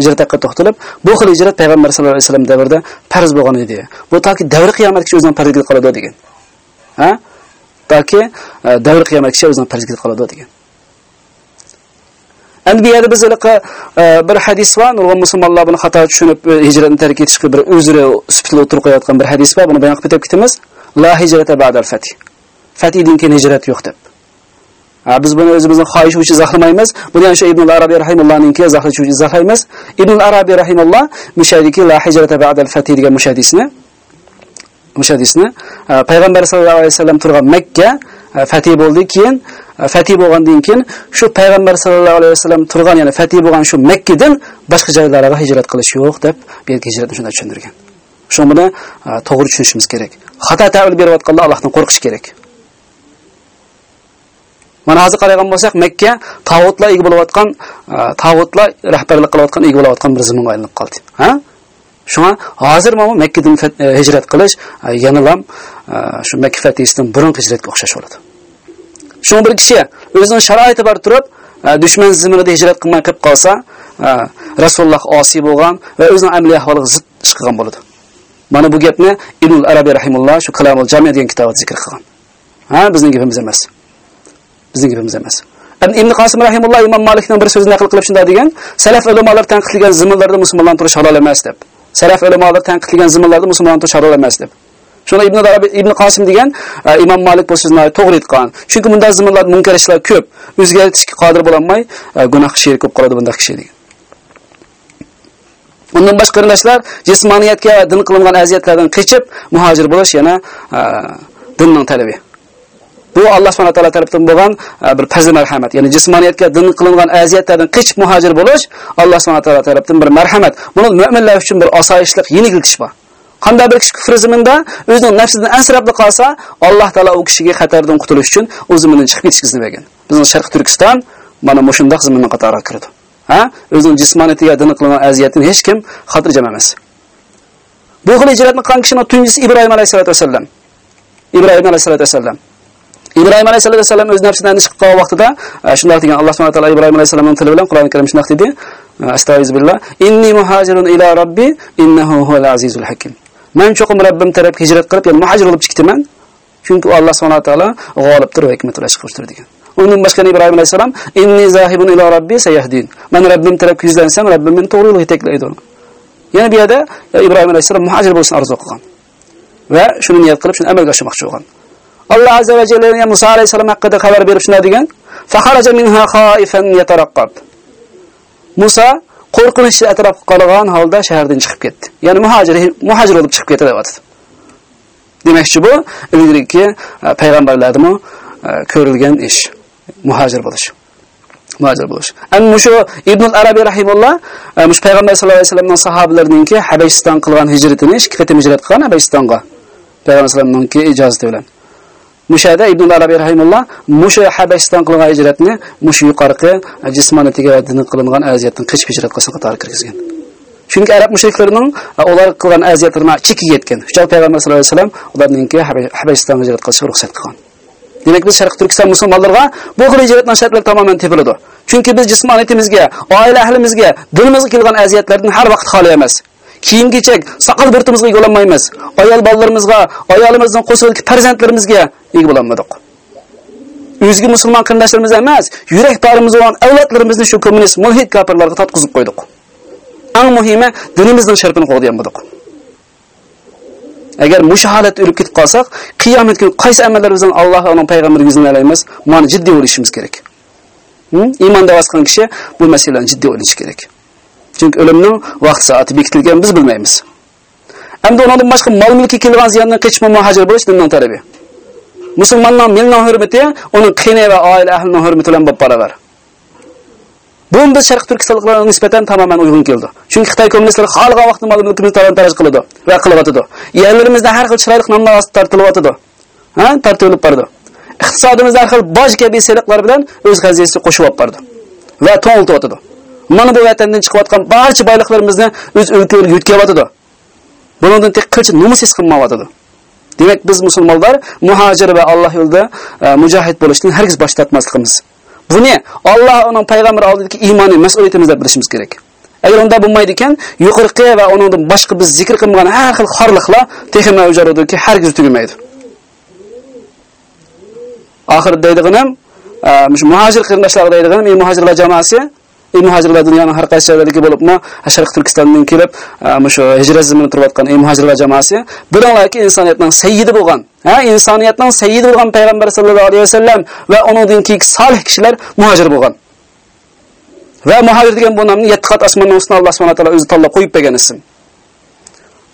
hijrat haqida to'xtalib, bu xil hijrat payg'ambar sollallohu alayhi vasallam davrida farz bo'lgan edi. Bu toki davr qiyomatgacha o'zining farzga qoladi degan. Ha? Toki e, davr qiyomatgacha o'zining farzga qoladi degan. Endi bu yerda biz e, bir hadis bor, nurg'un musulmonlar buni xato tushunib hijratni tark etishga bir o'zri sifatli o'tirib qo'yayotgan bir hadis bor. Buni bayon qilib ketamiz. La hijrata ba'dal fath. Fathdan keyin hijrat yo'q deb. biz buni o'zimizning xohish uchun izohlamaymiz buni yana shu ibn arabiy rahimullohninki izohlash uchun izohlaymiz ibn arabiy rahimulloh mushadiki la hijrata ba'dal fatih degan mushadisni mushadisni payg'ambar sallallohu alayhi vasallam turgan makka fatih bo'ldi keyin fatih bo'lgandan keyin shu payg'ambar sallallohu alayhi vasallam turgan ya'ni fatih bo'lgan shu makkadan boshqa joylarga hijrat qilish yo'q deb bu yerga hijratni shunday tushuntirgan shu buni e, to'g'ri tushunishimiz kerak. Xato tavil berayotganda allohdan qo'rqish kerak. Mana hozir qaragan bo'lsak makka tavutlar ega bo'layotgan e, tavutlar rahbarlik qilayotgan ega bo'layotgan bir zamonga aylanib qoldi. Ha? Shunga hozir mana makkadan e, hijrat qilish yana ham shu makka fatihisidan burungi hijratga o'xshash bo'ladi. Shu bir kishi o'zining sharoiti bor turib dushman ziminida hijrat qilmay qilib qolsa rasululloh osiy bo'lgan va o'zining amaliy ahvoliga zid ish qilgan bo'ladi. Mana bu gapni ibn arabiy rahimulloh shu kalamul jami degan kitobida zikr qilgan. Ha bizning gapimiz emas. Bizning gapimiz emas. Ibn qosim rahimulloh imom malikning bir so'zini naql qilib shunday degan salaf ulamolar tanqidlagan ziminlarda musulmonlar turish halol emas deb. Salaf ulamolar tanqidlagan ziminlarda musulmonlar turish halol emas deb. Shunda ibn arabiy ibn qosim degan e, imom malik bu so'zni to'g'ri aytgan. Chunki bunday zimmalar munkar ishlar ko'p. O'zgartishga qodir bo'lmay, e, gunoh sherik qilib qoladi bunday kishi degan. Bundan boshqa qarindoshlar jismoniyatga din qilingan aziyatlardan qechib muhojir bo'lish yana e, dinning talabi. Bu alloh subhanahu taolo tarafidan bo'lgan e, bir fazl marhamat. Ya'ni jismoniyatga din qilingan aziyatlardan qechib muhojir bo'lish alloh subhanahu taolo tarafidan bir marhamat. Buni mu'minlar uchun bir osoyishlik yengiltish bor. Qanday bir kishi kufr ziminda o'zining nafsidan ansirabli qolsa alloh taolo u kishiga xatardan qutulish uchun o'zi zimindan chiqib ketishni bergan. Bizning sharq turkiston mana mushundoq ziminning qatoriga kirdi. Ha? O'zining jismoniy dini qilgan aziyatini hech kim xotirjam emas. Bu xil hijratni qilgan kishining tunjisi ibrohim alayhisalotu vassalam ibrohim alayhisalotu vassalam ibrohim alayhisalotu vassalam o'z nafsidan ish qilgan vaqtida e, shunday degan alloh subhanahu taolo ibrohim alayhissalomning tili bilan qur'oni karim shunday dedi. E, Astag'izbillah inni muhajirun ila robbi innahu huval azizul hakim. Men cho'qim robbim tarafga hijrat qilib yani muhajir bo'lib chiqdiman. Chunki u alloh subhanahu taolo g'olibdir va hikmat bilan turdi degan. Undan boshqa ibrohim alayhissalom inni zahibun ila robbi sayahdin. Man robbim tarafga yuzlansam robbim meni to'g'ri yo'lga yetaklaydi yana bu yerda e, ibrohim alayhissalom muhajir bo'lishni orzu qilgan va shuni niyat qilib shuni amalga oshirmoqchi bo'lgan. Alloh azza va jalla Musa alayhissalom haqida xabar berib shunday degan fakharaja minha khaifan yataraqqab. Musa qo'rqinchli atrofga qaragan holda shahardan chiqib ketdi. Ya'ni muhojir muhojir bo'lib chiqib ketdi deyapti. Demakchi bu ilgarigi e, payg'ambarlardami e, ko'rilgan ish. Muhojir bo'lish. Muhojir bo'lish. Ana shu ibn arabiy rahimulloh e, mush payg'ambar sallallohu alayhi vasallamning sahobalarininki habashiston qilgan hijratini ikki qatim hijrat qilgan habashistonga. Payg'ambar sallallohu ijozati bilan. Mushada ibn arabiy rahimulloh musha habashiston qilgan hijratni mush yuqorqi jismoniy va qilingan aziyatdan qechib hijrat qilsin qatori kirgizgan. Chunki arab mushriklarining e, ular qilgan aziyatlarni chekiga yetgan. Shu payg'ambar sallallohu alayhi vasallam ularninki habashistonga hijrat qilishga ruxsat qilgan. Demak biz sharq turkiston musulmonlarga bu xil hijratning shartlari tamoman tepiladi. Chunki biz jismoniyatimizga oila ahlimizga dinimizga kelgan aziyatlardan har vaqt xoli emas. Kiyim kechak soqol burtimizga ega bo'lolmaymiz ayol bolalarimizga ayolimizning qo'shilgan farzandlarimizga ega bo'lolmadik. O'zgi musulmon qarindoshlarimiz emas yurak torimiz bo'lgan avlodlarimizni shu kommunist mulhid kofirlarga totqizib qo'ydik. Eng muhimi dinimizning shartini qo'g'dagan bo'ldik agar mushu holatda o'lib ketib qolsak qiyomat kuni qaysi amallar bizdan alloh va uning payg'ambariga yuzlanmaymiz buni jiddiy o'ylashimiz kerak. Hmm? Iymon davos qilgan kishi bu masalani jiddiy o'ylashi kerak. Chunki o'limning vaqt soati bekitilgan biz bilmaymiz. Endi undan boshqa mol mulki kelgan ziyondan qechib muhojir bo'lish dinning talabi. Musulmonning milning hurmati uning qini va oila ahlining hurmati bilan bo'lib baravar. Bu biz sharq turkistonliklarga nisbatan tamoman uyg'un keldi. Chunki xitoy kommunistlari xohlagan vaqtda mol mulkimizni talon taroj qiladi va qilyotidi yerlarimizda har xil chiroyli nomlar ostida tortilyotidi ha tortilib bordi. Iqtisodimizda har xil boj kabi seliqlar bilan o'z xazinasiga qo'shib olib bordi va to'ltiryotidi mana bu vatandan chiqayotgan barcha boyliklarimizni o'z o'lkalariga yutkavyotidi bundan tek qilch nomus his qilmayotidi demak biz musulmonlar muhojir va alloh yo'lida e, mujohid bo'lishdan hargiz bosh tortmasligimiz buni Alloh uning payg'ambari oldidagi iymoniy mas'uliyatimiz deb bilishimiz kerak. Agar unda bo'lmaydi ekan yuqorqi va uningdan boshqa biz zikr qilmagan har xil xorliqlar texima ujaradiki hargiz tugamaydi. Oxirida deydiganim e, muhojir qarindoshlar deydiganim muhojirlar jamoasi muhojirlar dunyoning har qaysi joylarida bo'libmi sharq turkistondan kelib e, shu hijrat zaminida turayotgan muhojirlar jamoasi bilinglarki insoniyatning sayyidi bo'lgan Ha, insoniyatning sayyidi bo'lgan payg'ambar sallallohu alayhi vasallam va uningdan keyingi solih kishilar muhojir bo'lgan. Va muhojir degan bu nomni yetti qat osmonning ustida Alloh subhanahu taolo o'zi tanlab qo'yib bergan ism.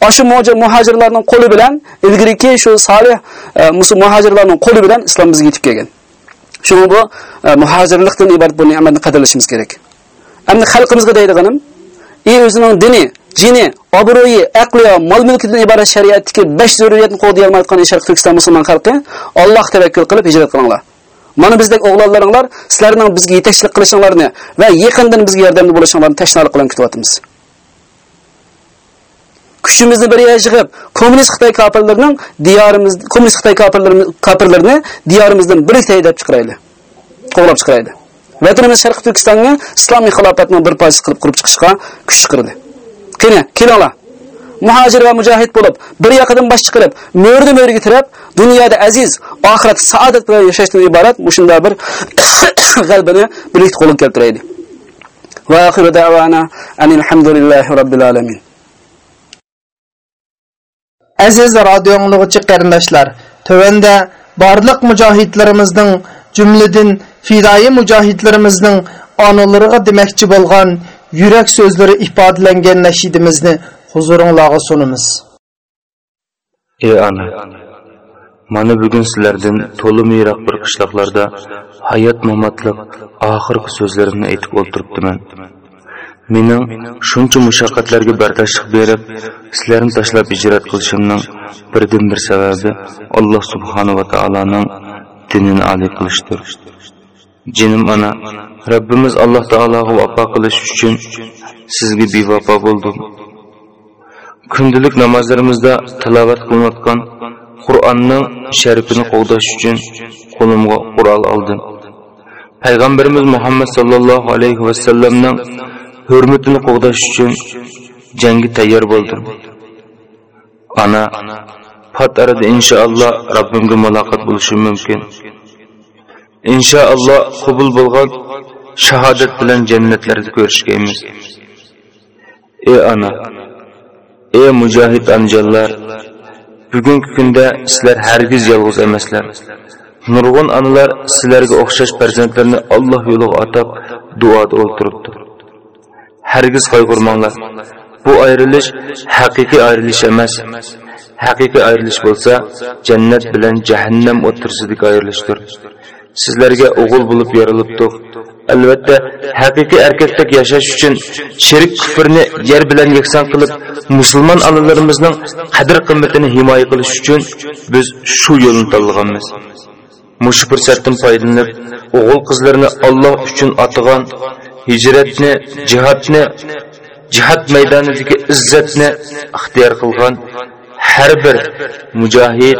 Oshu muhojirlarning qo'li bilan ilgiriki shu solih e, musulmon muhojirlarning qo'li bilan islom bizga yetib kelgan. Shuning bu e, muhojirlikdan iborat bu ne'matni qadrlashimiz kerak. Endi xalqimizga deydiganim, i o'zining dini, jini, obro'yi, aqliyo, mol mulkidan iborat shariatdagi 5 zurriyatni qo'lday olmayotgan Sharq Turkiston musulmon xalqi Alloh tavakkul qilib hijrat qilinglar. Mana bizdek o'g'lonlaringlar sizlarning bizga yetakchilik qilishinglarni va yaqindan bizga yordamchi bo'lishinglarni tashnalik bilan kutyapmiz. Kuchimizni bir yerga yig'ib, kommunist Xitoy kafirlarining diyorimiz, kommunist Xitoy kofirlarini kafirlarini diyorimizdan bir haydab chiqaraylik. Qo'g'lab chiqaraylik. Vatanimiz Sharq Turkistonga islomiy xilofatning bir parchasi qilib qurib chiqishga kuch chiqirdi. Kini, kilala. Muhacir va mujohid bo'lib, bir yakadan bosh çıkarıp, mördü mördü getirip, dunyoda aziz, oxirat saodat bilan yashashdan iborat mushunda bir kalbini birlikte kolun keltiraydi. Va ahiru davana enilhamdülillahi rabbil robbil alamin. Aziz radio anglag'uchi qarindoshlar, tövende barlıq mujohidlarimizning jumladan fidoi mujohidlarimizning onalariga demekçi bo'lgan yurak so'zlari ifodalangan nashidimizni huzuringlarga sunamiz. Ey ana, mana bugun sizlardan to'lim yiroq bir qishloqlarda hayot mamatliq oxirgi so'zlarimni aytib o'tiribdiman. Mening shuncha mushaqqatlarga bardoshlik berib, sizlarni tashlab hijrat qilishimning birdan bir sababi Alloh subhanahu va taoloning dinini oliy qilishdir. Jinim ana, Rabbimiz Alloh taologa vafo qilish uchun sizga bevafo bo'ldim. Kundalik namozlarimizda tilovat qilinayotgan Qur'onning sharifini qo'g'dash uchun qo'limga Qur'on oldim. Payg'ambarimiz Muhammad sallallohu alayhi va sallamning hurmatini qo'g'dash uchun jangga tayyor bo'ldim. Ana pat arada inshaalloh Rabbimga muloqot bo'lishim mumkin. Inshaalloh qabul bo'lgan shahodat bilan jannatlarda ko'rishgaymiz. Ey ana, ey mujohid anjonlar, bugungi kunda sizlar hargiz yolg'iz emaslar. Nurg'un onalar sizlarga o'xshash farzandlarni Alloh yo'liga atab duoda o'ltiribdi. Hargiz qayg'urmanglar. Bu ayrilish haqiqiy ayrilish emas. Haqiqiy ayrilish bo'lsa, jannat bilan jahannam o'rtasidagi ayrilishdir. Sizlarga o'g'il bo'lib yarilibdiq. Albatta, haqiqiy erkakdek yashash uchun shirik kufrni yer bilan yakson qilib, musulmon onalarimizning qadr-qimmatini himoya qilish uchun biz shu yo'lni tanlaganmiz. Mushu fursatdan foydalanib, o'g'il qizlarni Alloh uchun otigan hijratni, jihatni, jihat maydonidagi izzatni ixtiyor qilgan har bir mujohid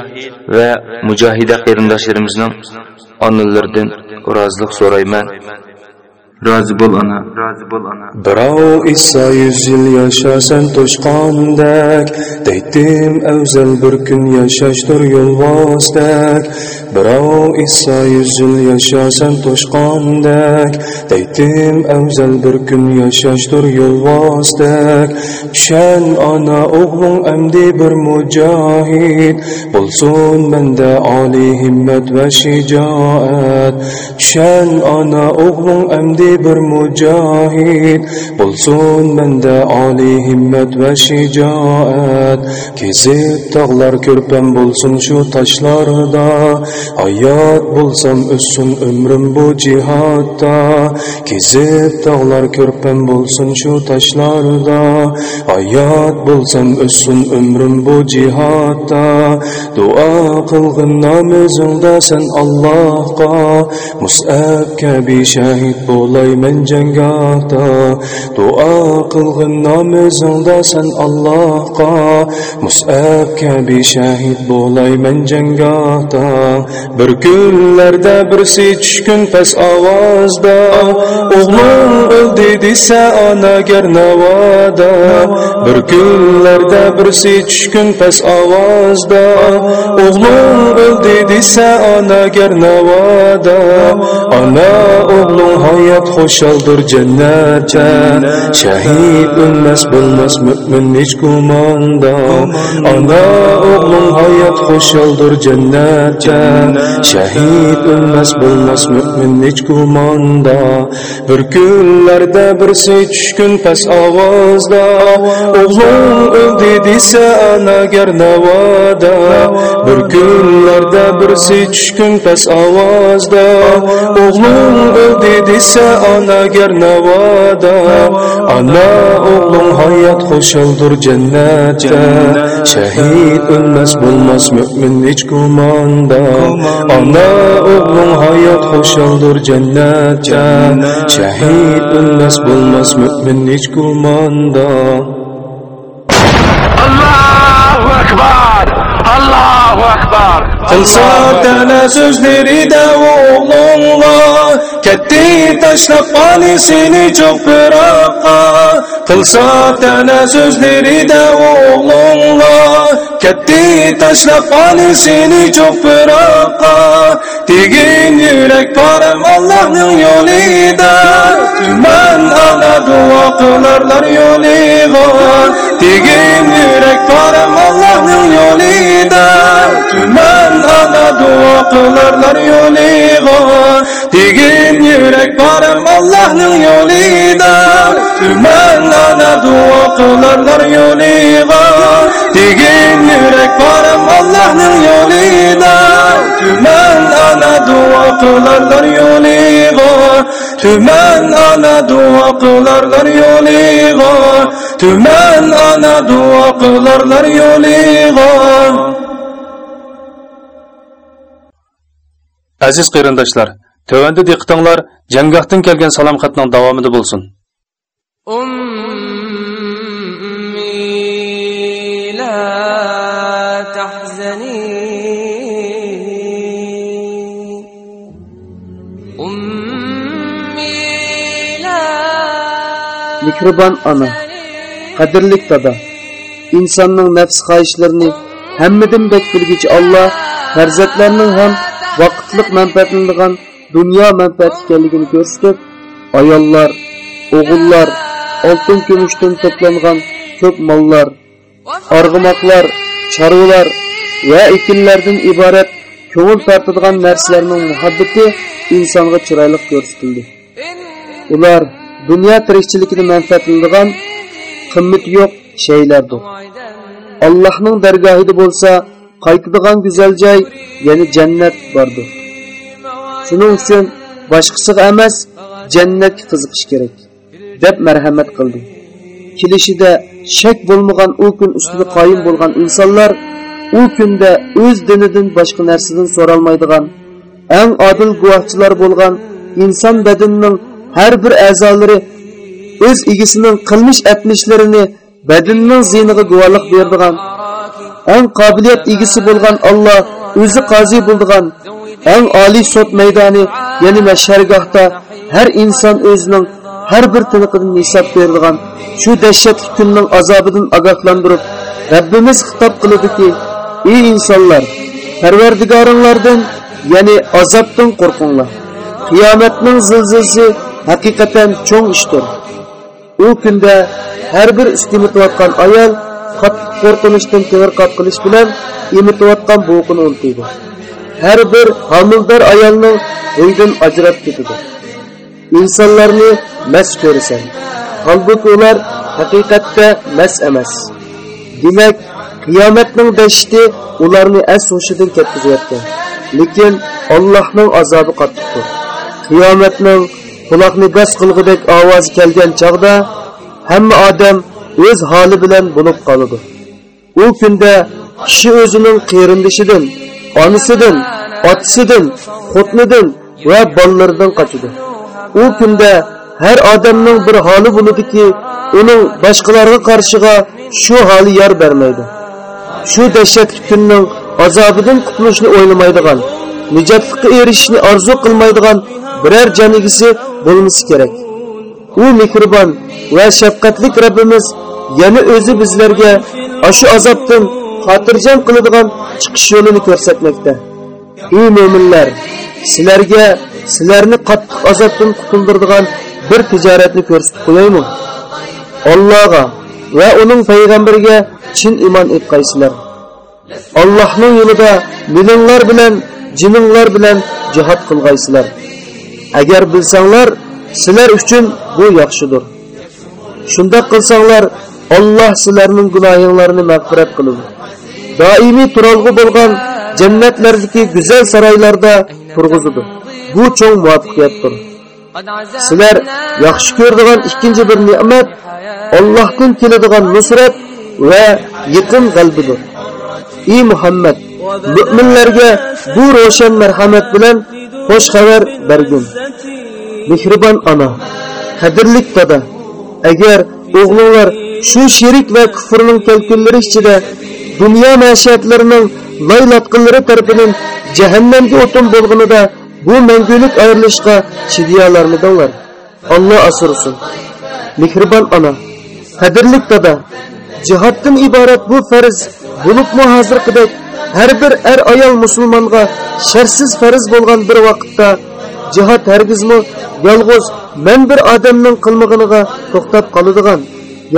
va mujohida qarindoshlarimizning anılardan razılıq sorayman. Razı bol ana, razı bol ana. Birov İsa yüz yil yaşa sen toşqandek, deydim əvzəl bir gün yaşaşdır yol vasdek. Birov İsa yüz yil yaşa sen toşqandek, deydim əvzəl bir gün yaşaşdır yol vasdek. Şən ana oğlun əmdi bir mücahid, bulsun məndə ali himmət və şicaət. Şən ana oğlun əmdi amdi bir mujohid bo'lsin menda oliy himmat va shijoat kezib tog'lar ko'rpam bo'lsin shu toshlarda hayot bo'lsam o'ssin umrim bu jihatda kezib tog'lar ko'rpam bo'lsin shu toshlarda hayot bo'lsam o'ssin umrim bu jihatda duo qilg'in namozingda sen Allohga musab kabi Каймен джангата Дуа кылгын намазыңда сен Аллахка Мусаб кәби шахид болай мен джангата Бір күнләрдә бірсі түшкін пәс авазда Оғлың өлді десе ана гер навада Бір күнләрдә бірсі түшкін пәс авазда Oğlum öldü dese ana ger nevada Ana oğlum hayat hayot xushaldir jannatcha shahid o'lmas bo'lmas mo'min hech gumonda ona o'g'lim hayot xushaldir jannatcha shahid o'lmas bo'lmas mo'min hech gumonda bir kunlarda birsi tushkun past ovozda o'g'lim o'ldi desa onagar navoda bir kunlarda birsi tushkun past ovozda o'g'lim o'ldi desa ona ger navoda Ana oğlum hayat hoşaldır cennette Şehit ölmez bulmaz mümin hiç kumanda. Ana oğlum hayat hoşaldır cennette Şehit ölmez bulmaz mümin hiç kumanda. Allahu Ekber. Allahu Ekber. Akbar! qilsa tana so'zlarida o'g'longa katta tashlab qoli seni cho'q firoqqa qilsa tana so'zlarida o'g'longa katta tashlab qoli seni cho'q firoqqa tegin yurak borim Allohning yo'lida tuman ana duo qilarlar yo'liga tegin yurak borim Allohning yo'lida tuman ana duo qilarlar yo'liga tegin yurak borim Allohning yo'lida tuman ana duo qilarlar yo'liga tegin yurak borim Allohning yo'lida tuman ana duo qilarlar yo'liga tuman ana duo qilarlar yo'liga tuman ana duo qilarlar yo'liga Aziz qarindoshlar tövəndə diqqətinglər cəngahdan kelgan salom xatning davomida bo'lsin. Ummi la tahzani. Ummi la Mikroban ana, qadirlik dada, insonning nafs xohishlarini hammadan bilgichi Alloh farzandlarning ham vaqtliq manfaatlanadigan dunyo manfaati ekanligini ko'rsatib, ayollar, o'g'illar, oltin kumushdan to'plangan ko'p mollar, arg'umoqlar, chorvalar va ekinlardan iborat ko'ngil tortadigan narsalarning muhabbati insonga chiroyli ko'rsatildi. Ular dunyo tirikchiligini manfaatlanadigan qimmati yo'q shaylardir. Allohning dargohida bo'lsa, qaytadigan go'zal joy, ya'ni jannat bordir. Shuning uchun boshqasiga emas, jannatga qiziqish kerak, deb marhamat qildi. Kelishida shak bo'lmagan u kun ustida qoyim bo'lgan insonlar u kunda o'z dinidan boshqa narsadan so'ralmaydigan, eng odil guvohchilar bo'lgan inson badanining har bir a'zolari o'z egisining qilmish atmishlarini badanning ziyniga guvohlik beradigan eng qobiliyat egisi bo'lgan Alloh o'zi qazi bo'lgan eng oliy sot maydoni ya'ni mashargohda har inson o'zining har bir tiniqidan hisob berilgan shu dahshatli kunning azobidan ogohlantirib Rabbimiz xitob qiladiki ey insonlar parvardigoringlardan ya'ni azobdan qo'rqinglar. Qiyomatning zilzilasi haqiqatan cho'ng ishdir. U kunda har bir istimitayotgan ayol qattiq qo'rqinishdan tevirqab qilish bilan emitayotgan bo'qini unutadi har bir homildor ayolning uydan ajrab ketadi. Insonlarni mas ko'rasan holbuki ular haqiqatda mas emas. Demak qiyomatning dashti ularni as hushidan ketkazyapti lekin Allohning azobi qattiqdir qiyomatning quloqni bas qilg'idek ovozi kelgan chog'da hamma odam o'z holi bilan bo'lib qoladi. U kunda kishi o'zining qarindoshidan onasidan otasidan xotnidan va bolalaridan qochadi. U kunda har odamning bir holi bo'ladiki uning boshqalarga qarshiga shu holi yor bermaydi. Shu dahshatli kunning azobidan qutulishni o'ylamaydigan nijotlikqa erishishni orzu qilmaydigan biror jon egisi bo'lmasi kerak. U mehribon va shafqatlik Rabbimiz yana o'zi bizlarga ashu azobdan xotirjam qiladigan chiqish yo'lini ko'rsatmoqda. Ey mu'minlar, sizlarga sizlarni qattiq azobdan qutuldiradigan bir tijoratni ko'rsatib qo'yaymi? Allohga va uning payg'ambariga chin iymon etqaysizlar. Allohning yo'lida milinglar bilan, jininglar bilan jihad qilgaysizlar. Agar bilsanglar, sizlar uchun bu yaxshidir. Shunda qilsanglar, Alloh sizlarning gunohinglarni mag'firat qiladi. Doimiy turolg'i bo'lgan jannatlardagi go'zal saroylarda turg'izadi. Bu cho'ng muvaffaqiyatdir. Sizlar yaxshi ko'radigan ikkinchi bir ne'mat Allohdan keladigan nusrat va yaqin qalbidir. Ey Muhammad, mu'minlarga bu ro'shan marhamat bilan xush xabar bergin. Mehribon ona, qadrlik dada, agar o'g'linglar shu sherik va kufrning kalkunlari ichida dunyo mashiyatlarining laylatqinlari tarafidan jahannamga o'tin bo'lganida bu mangulik ayrilishga chidiyalarmidinglar olloh asursin mehribon ona qadrlik dada. Jihoddan iborat bu farz bo'libmi hozirgidek har bir er ayol musulmonga sharsiz farz bo'lgan bir vaqtda jihod hargizmi? Yolg'iz men bir odamning qilmig'iniga to'xtab qoladigan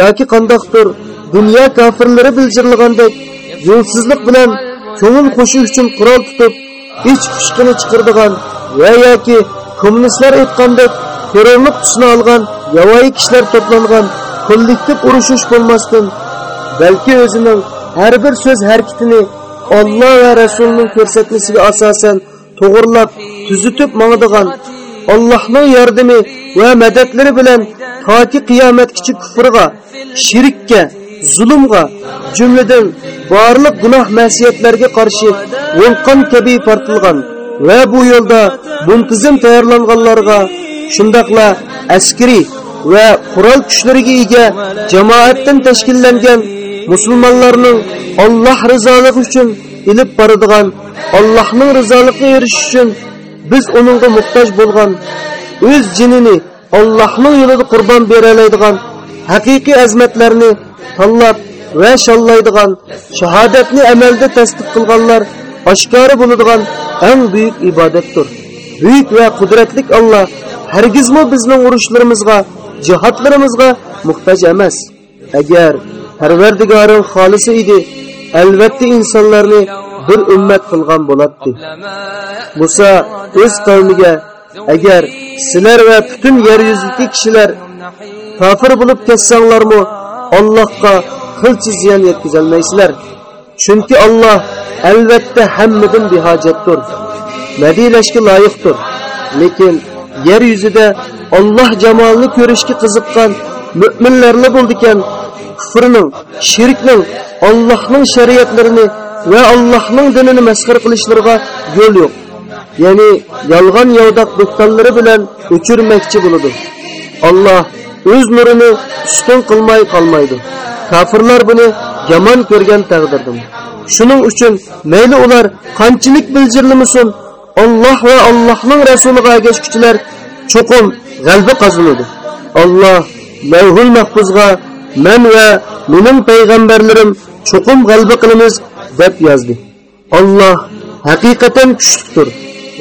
yoki qandoqdir dunyo kofirlari biljirligandek yo'lsizlik bilan ko'ngil qo'shish uchun qurol tutib ich pushqini chiqirdigan va yoki kommunistlar aytgandek terrorlik tusini olgan yovvoyi kishilar to'plangan kollektiv urushish bo'lmasdan balki o'zining har bir so'z harakatini Alloh va Rasulining ko'rsatmasiga asosan to'g'irlab tuzitib mangadigan Allohning yordami va madadlari bilan toki qiyomatgacha kufrga, shirkka, zulmga, jumladan barliq gunoh ma'siyatlarga qarshi vulqon kabi portilgan va bu yo'lda muntizam tayyorlanganlarga shundaqla askariy va qurol kuchlariga ega jamoatdan tashkillangan musulmonlarning Alloh rizoligi uchun ilib boradigan Allohning rizoligiga erishish uchun biz uningga muhtoj bo'lgan o'z jinini Allohning yo'lida qurbon bera oladigan haqiqiy azmatlarni tanlab va shallaydigan shahodatni amalda tasdiq qilganlar oshkora bo'ladigan eng buyuk ibodatdir. Buyuk va qudratlik Alloh hargizmi bizning urushlarimizga, jihatlarimizga muhtoj emas. Agar Parvardigoring xolisi edi, albatta insonlarni bir ummat qilgan bo'ladi. muso o'z qavmiga agar sizlar va butun yer yuzidagi kishilar kofir bo'lib ketsanglarmi, Allohga qilchi ziyon yetkazolmaysizlar. Chunki Alloh albatta hammadan behojatdir. Madilashga loyiqdir. Lekin yer yuzida Alloh jamolini ko'rishga qiziqqan mu'minlarlar bo'ldikan, kufrning, shirkning, Allohning shariatlarini va Allohning dinini masxar qilishlariga yo'l yo'q. Ya'ni yolg'on yovdaq do'konlari bilan o'chirmoqchi bo'ladi. Alloh o'z nurini ustun qilmay qolmaydi. Kafirlar buni yomon ko'rgan taqdirda. Shuning uchun mayli ular qanchalik biljirlamasin, Alloh va Allohning rasuliga ergashuvchilar cho'qim g'alaba qozonadi. Alloh Lavhul Mahfuzga men va mening payg'ambarlarim cho'qim g'alaba qilamiz deb yozdi. Alloh haqiqatan kuchlidir,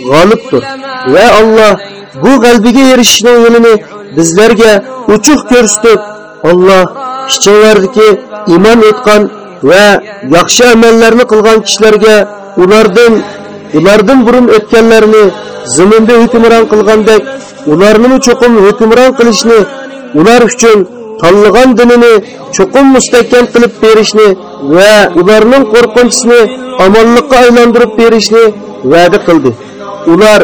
g'olibdir va Alloh bu g'albiga erishishning yo'lini bizlarga uchuq ko'rsatib, Alloh kichiklardagi iymon etgan va yaxshi amallarni qilgan kishilarga ulardan ulardan burun o'tganlarni zaminda hukmron qilgandek ularni cho'qim hukmron qilishni ular uchun tanlagan dinini cho'qim mustahkam qilib berishni va ularning qo'rqinchisini omonlikqa aylantirib berishni va'da qildi. Ular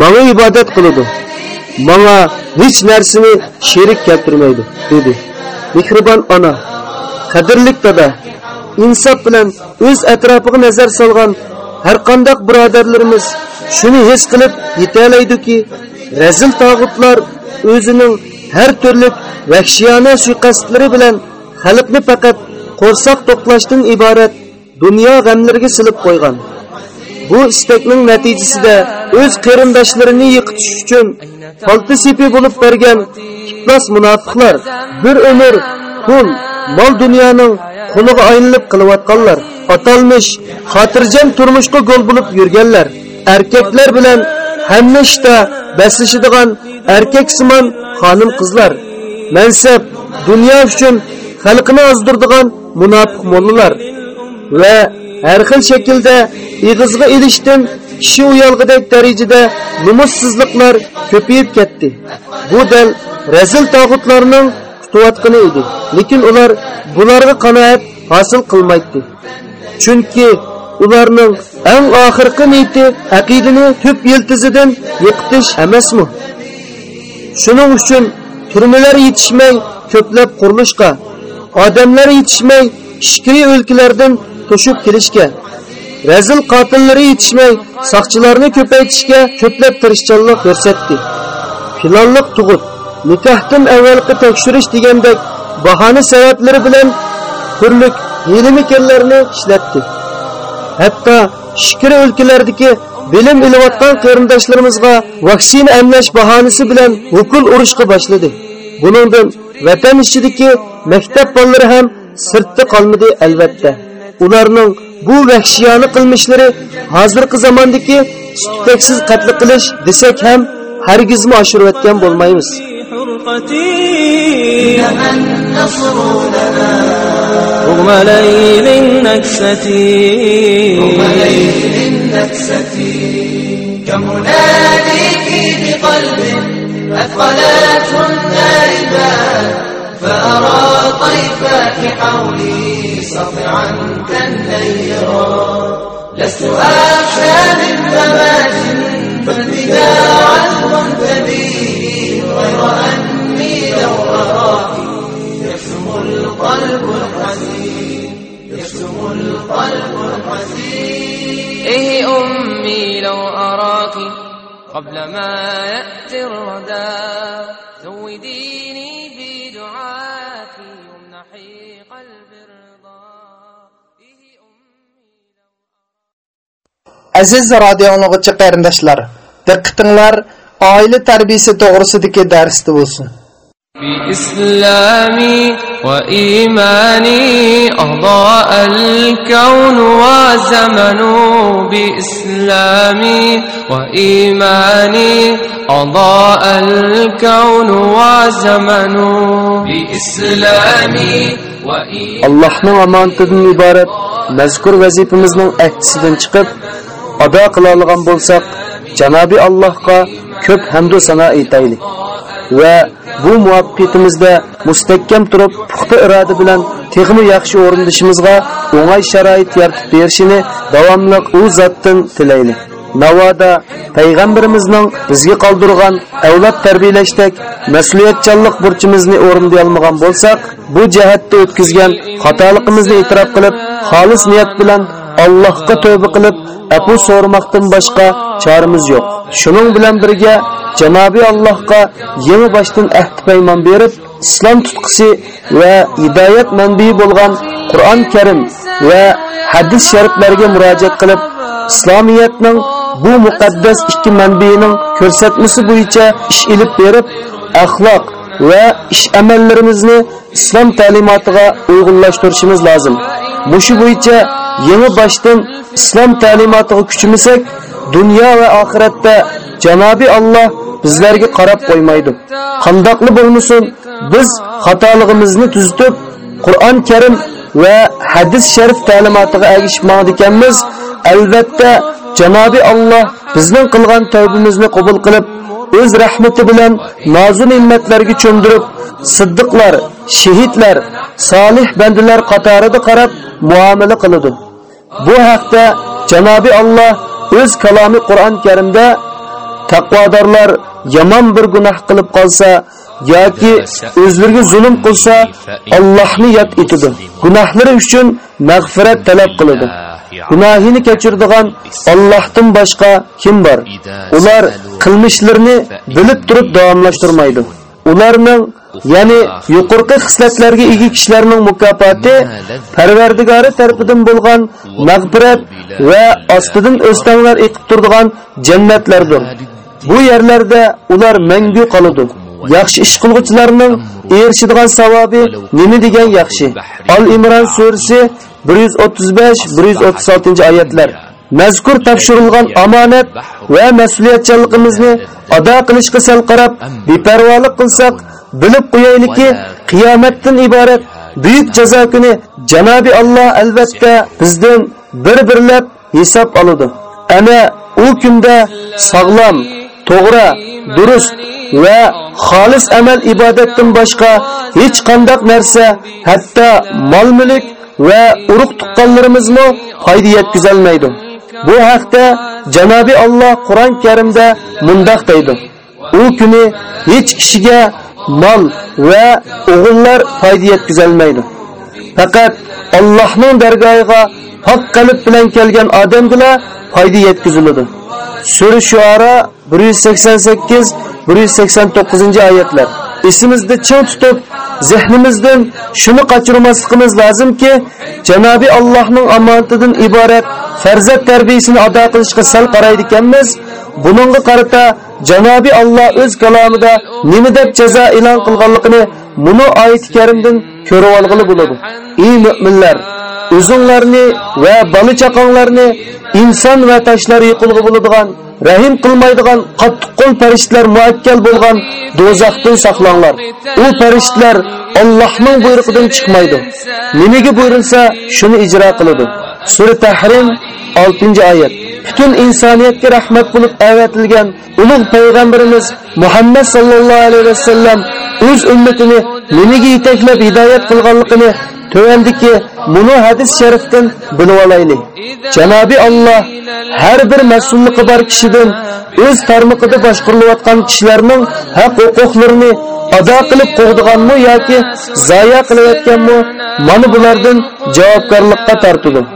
manga ibodat qiladi. Manga hech narsani sherik keltirmaydi dedi. Mehribon ona qadrlik dada insof bilan o'z atrofiga nazar solgan har qanday birodarlarimiz shuni his qilib yetaolaydiki razil tog'utlar o'zining har turli vahshiyona suiqasdlari bilan xalqni faqat qo'rsoq to'qlashdan iborat dunyo g'amlariga silib qo'ygan. Bu istakning natijasida o'z qarindoshlarini yiqitish uchun palti sepi bo'lib bergan iflos munofiqlar bir umr pul mol dunyoning quliga aylanib qilayotganlar atalmish xotirjam turmushga go'l bo'lib yurganlar erkaklar bilan hamma ishda baslashadigan erkaksimon xonim qizlar mansab dunyo uchun xalqini ozdirdigan munofiq mollalar va har xil shaklda ig'izga ilishdan kishi uyalg'idek darajada numussizliklar ko'payib ketdi. Bu dal razil tog'utlarning tutayotgani edi lekin ular bularga qanoat hosil qilmaydi. Chunki ularning eng oxirgi niyati aqidani tub yiltizidan yiqitish emasmi? Shuning uchun turmalar yetishmay ko'plab qurilishga odamlar yetishmay ishkiri o'lkalardan qo'shib kelishga razil qotillari yetishmay soqchilarni ko'paytishga ko'plab tirishchanlik ko'rsatdi. Filonliq tug'ib nikohdan avvalgi tekshirish degandek bahona sabablari bilan turli hiyla ishlatdi. Hatto shikri o'lkalardagi bilim ilayotgan qarindoshlarimizga vaksina emlash bahonasi bilan ukul urushga boshladi. buningdan vatan ichidagi maktab bolalari ham sirtda qolmadi albatta ularning bu vahshiyona qilmishlari hozirgi zamondagi sutupaksiz qatl qilish desak ham hargizmi oshirayotgan bo'lmaymiz إنما النصر لنا رغم ليل النكسة رغم ليل النكسة كم هنالك بقلب أثقلته النائبات فأرى طيفك حولي سطعا كالنيرا لست أخشى من ثبات فالبداع المنتبه غير أني لو أراك. يرسم القلب الحزين يرسم القلب الحزين. إيه أمي قبل ما يأتي الردى. زوديني في يمنحي قلب الرضا به أمي لو عزيز راديو نغتي قيرندشلر دقتنلر آيلة تربية تغرسدك درست بوسن. بإسلامي وإيماني أضاء الكون وزمن بإسلامي وإيماني أضاء الكون وزمن بإسلامي وإيماني الله من أمان تدن إبارة مذكر وزيب مزنن أهتسدن چقب أدا قلالغن بلساق جنابي الله قا كب هندو سنا إيتايلي va bu muvaffaqiyatimizda mustahkam turib, puxta iroda bilan texmi yaxshi o'rindishimizga o'ng'ay sharoit yaratib berishini davomli u zotdan tilaylik. Navoda payg'ambarimizning bizga qoldirgan avlod tarbiyalashdek mas'uliyatchanlik burchimizni o'rinday olmagan bo'lsak, bu jihatda o'tkazgan xatoligimizni e'tirof qilib, xolis niyat bilan Allohga tövbe qilib, afu so'ramoqdan boshqa choramiz yo'q. Shuning bilan birga Janobi Allohga yangi boshdan ahd paymon berib, islom tutqisi va hidoyat manbai bo'lgan Qur'on Karim va hadis shariflarga murojaat qilib, islomiyatning bu muqaddas ikki manbaining ko'rsatmasi bo'yicha ish ilib berib, axloq va ish amallarimizni islom ta'limotiga uyg'unlashtirishimiz lozim. Mushu bo'yicha yangi boshdan islom ta'limotiga kuchimisak, dunyo va oxiratda Janobi Alloh bizlarga qarab qo'ymaydi. Qandoqli bo'lmasin, biz xatoligimizni tuzitib, Qur'on Karim va hadis sharif ta'limotiga ergishmoqda ekanmiz. Albatta, Janobi Alloh bizning qilgan tavbimizni qabul qilib, o'z rahmati bilan nozu ne'matlarga cho'mdirib, siddiqlar, shahidlar, solih bandalar qatorida qarab muomala qiladi. Bu haqda Janobi Alloh o'z kalomi Qur'on Karimda taqvodorlar yomon bir gunoh qilib qolsa yoki o'zlariga zulm qilsa Allohni yod etadi. Gunohlari uchun mag'firat talab qiladi. Gunohini kechiradigan Allohdan boshqa kim bor? Ular qilmishlarini bilib turib davomlashtirmaydi. Ularning ya'ni yuqorqi xislatlarga ega kishilarning mukofoti Parvardigori tarafidan bo'lgan mag'firat va ostidan o'stanlar eqib turadigan jannatlardir. Bu yerlarda ular mangu qoladi. Yaxshi ish qilguvchilarning erishadigan savobi nima degan yaxshi? Al imron surasi 135-136 oyatlar. Mazkur topshirilgan omonat va mas'uliyatchanligimizni ado qilishga sal qarab beparvolik qilsak bilib qo'yaylikki qiyomatdan iborat buyuk jazo kuni janobi alloh albatta bizdan bir birlab hisob oladi. Ana u kunda sog'lom to'g'ri durust va xolis amal ibodatdan boshqa hech qanday narsa hatto mol mulk va urug' tuqqanlarimizmi foyda yetkazolmaydi. Bu haqda janobi alloh qur'on karimda mundoq deydi. U kuni hech kishiga mol va o'g'illar foyda yetkazolmaydi. Faqat allohning dargohiga haq qalb bilan kelgan odamgina foyda yetkaziladi. Sura shuara 188 189 oyatlar esimizda ching tutib zehnimizdan shuni qochirmasligimiz lozimki janobi allohning omonatidan iborat farzand tarbiyasini ado qilishga sal qaraydi ekanmiz buningga qarata janobi alloh o'z kalomida nima deb jazo e'lon qilganligini buni oyati karimdan ko'rib olg'ili bo'ladi ey mo'minlar o'zinglarni va bola chaqanglarni inson va tashlar yiqilg'i bo'ladigan rahim qilmaydigan qattiq qo'l farishtalar muakkal bo'lgan do'zaxdan saqlanglar. U farishtalar Allohning buyrug'idan chiqmaydi. Nimaga buyurilsa shuni ijro qiladi. Sura tahrim 6 oyat. Butun insoniyatga rahmat bo'lib avatilgan ulug' payg'ambarimiz muhammad sallallohu alayhi vasallam o'z ummatini nimaga yetaklab hidoyat qilganligini tövendiki buni hadis sharifdan bilib olaylik. Janobi alloh har bir mas'ulligi bor kishidan o'z tarmoqida boshqarilayotgan kishilarning haq huquqlarini ado qilib qo'ydiganmi yoki zoya qilayotganmi mana bulardan javobgarlikqa tortdim.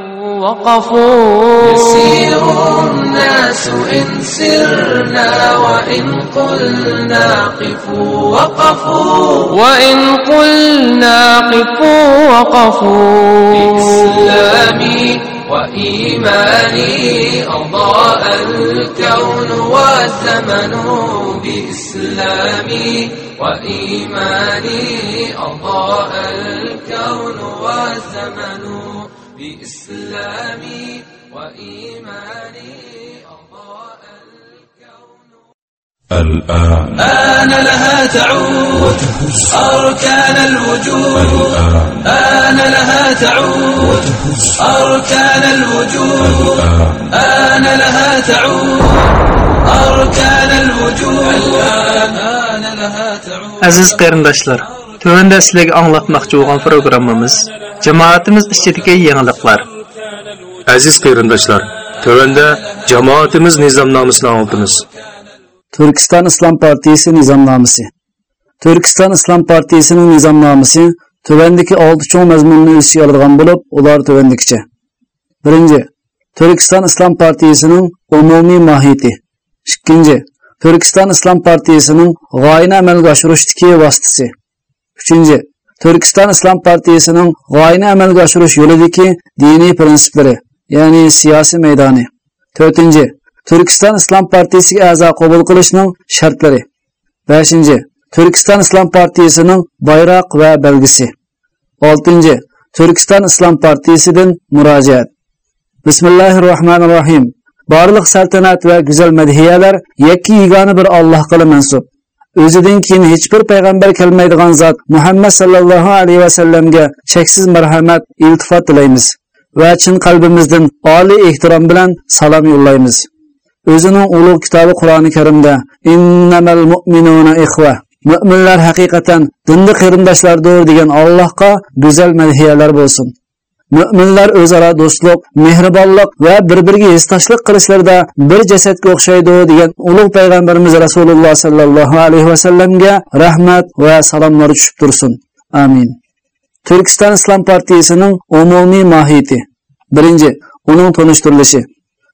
وقفوا. يسير الناس إن سرنا وإن قلنا قفوا وقفوا. وإن قلنا قفوا وقفوا. بإسلامي وإيماني أضاء الكون والزمن. بإسلامي وإيماني أضاء الكون والزمن. بإسلامي وإيماني أضاء الآن آن لها تعود أركان الوجود. آن لها تعود أركان الوجود. آن لها تعود أركان الوجود. آن لها تعود. Aziz qarindoshlar, tövəndə sizlərə anlatmaqçı olan proqramımız cemaatimiz içindəki yeniliklər. Aziz qarindoshlar, tövəndə jamoatimiz nizomnomasini anlatamiz. Türkistan İslam Partisi nizamnaması. Türkistan İslam Partisining nizamnaması tövəndəki 6 çoğ məzmununu üstə aladigan bo'lib, ular tövəndəkiçə. 1. Türkistan İslam Partisining umumiy mohiyati. 2. Türkistan İslam Partisining g'oyani amalga oshirishdagi vositasi. 3. Türkistan İslam Partiyesi'nin g'oyani amalga oshirish yo'lidagi diniy prinsiplari, ya'ni siyosiy maydoni. 4. Türkistan İslam Partisiga a'zo qabul qilishning shartlari. 5. Türkistan İslam partiyasining bayroq va belgisi. 6. Türkistan İslam partiyasidan murojaat. Bismillahirrohmanirrohim. Barliq saltanat va go'zal madhiyalar yakki yagona bir Allohga mansub. O'zidan keyin hech bir payg'ambar kelmaydigan zot Muhammad sallallohu alayhi va sallamga cheksiz marhamat, iltifot tilaymiz va chin qalbimizdan oliy ehtirom bilan salom yo'llaymiz. O'zining ulug' kitobi Qur'oni Karimda innamal mu'minuna ihva Mu'minlar haqiqatan dinda qarindoshlardir degan Allohga go'zal madhiyalar bo'lsin. Mo'minlar o'zaro do'stlik, mehribonlik va bir-biriga hissdoshlik qilishlarda bir jasadga o'xshaydi degan ulug' payg'ambarimiz Rasululloh sallallohu alayhi va sallamga rahmat va salomlar tushib tursin. Amin. Turkiston Islom partiyasining umumiy mohiyati. birinchi Uning tanishtirilishi.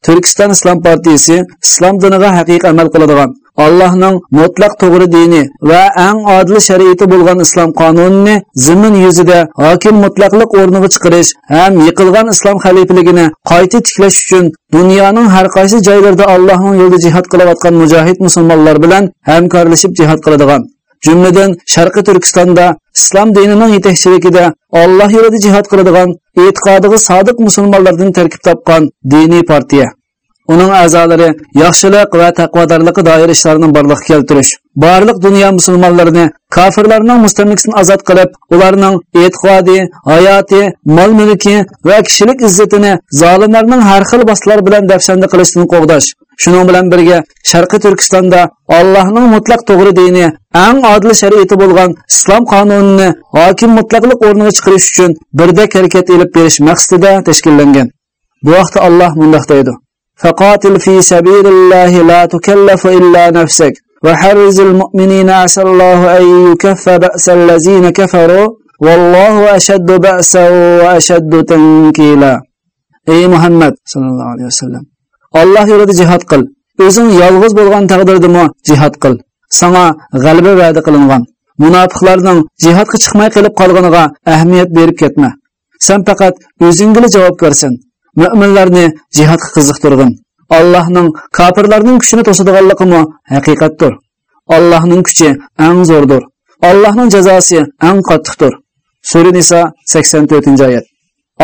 Turkiston Islom partiyasi islom diniga haqiqiy amal qiladigan Allohning mutlaq to'g'ri dini va eng odil shariati bo'lgan islom qonunini zimin yuzida hokim mutlaqlik o'rniga chiqarish ham yiqilgan islom xalifaligini qayta tiklash uchun dunyoning har qaysi joylarida Allohning yo'lida jihad qilayotgan mujohid musulmonlar bilan hamkorlashib jihad qiladigan. Jumladan sharqiy turkistonda islom dinining yetakchiligida olloh yo'lida jihad qiladigan e'tiqodiga sodiq musulmonlardan tarkib topgan diniy partiya uning a'zolari yaxshilik va taqvodorlikqa doir ishlarni borliqqa keltirish barliq dunyo musulmonlarini kofirlarning mustamlikasidan ozod qilib ularning e'tiqodi hayoti mol mulki va kishilik izzatini zolimlarning har xil boslar bilan dafshanda qilishdan qo'g'dash shuning bilan birga sharqiy turkistonda allohning mutlaq to'g'ri dini eng odil shariati bo'lgan islom qonunini hokim mutlaqlik o'rniga chiqarish uchun birdek harakat ilib berish maqsadida tashkillangan. Bu vaqtda alloh mundoq deydi. فقاتل في سبيل الله لا تكلف إلا نفسك وحرز المؤمنين عسى الله أن يكف بأس الذين كفروا والله أشد بأسا وأشد تنكيلا أي محمد صلى الله عليه وسلم الله يريد جهاد قل o'zing yolg'iz bo'lgan taqdirdami jihod qil sana g'alaba va'da qilingan munofiqlarning jihodga chiqmay qilib qolganiga ahamiyat berib ketma sen faqat o'zingga javobgarsan mo'minlarni jihodga qiziqtirgin allohning kofirlarning kuchini to'sadiganligimi haqiqatdir allohning kuchi eng zo'rdir allohning jazosi eng qattiqdir sura niso 84 oyat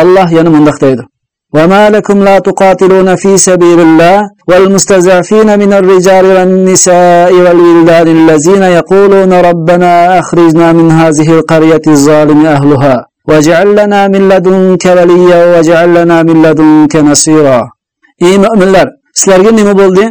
alloh yana mundoq deydi وما لكم لا تقاتلون في سبيل الله والمستضعفين من الرجال والنساء والولدان الذين يقولون ربنا أخرجنا من هذه القرية الظالم أهلها واجعل لنا من لدنك وليا واجعل لنا من لدنك نصيرا ey mo'minlar sizlarga nima bo'ldi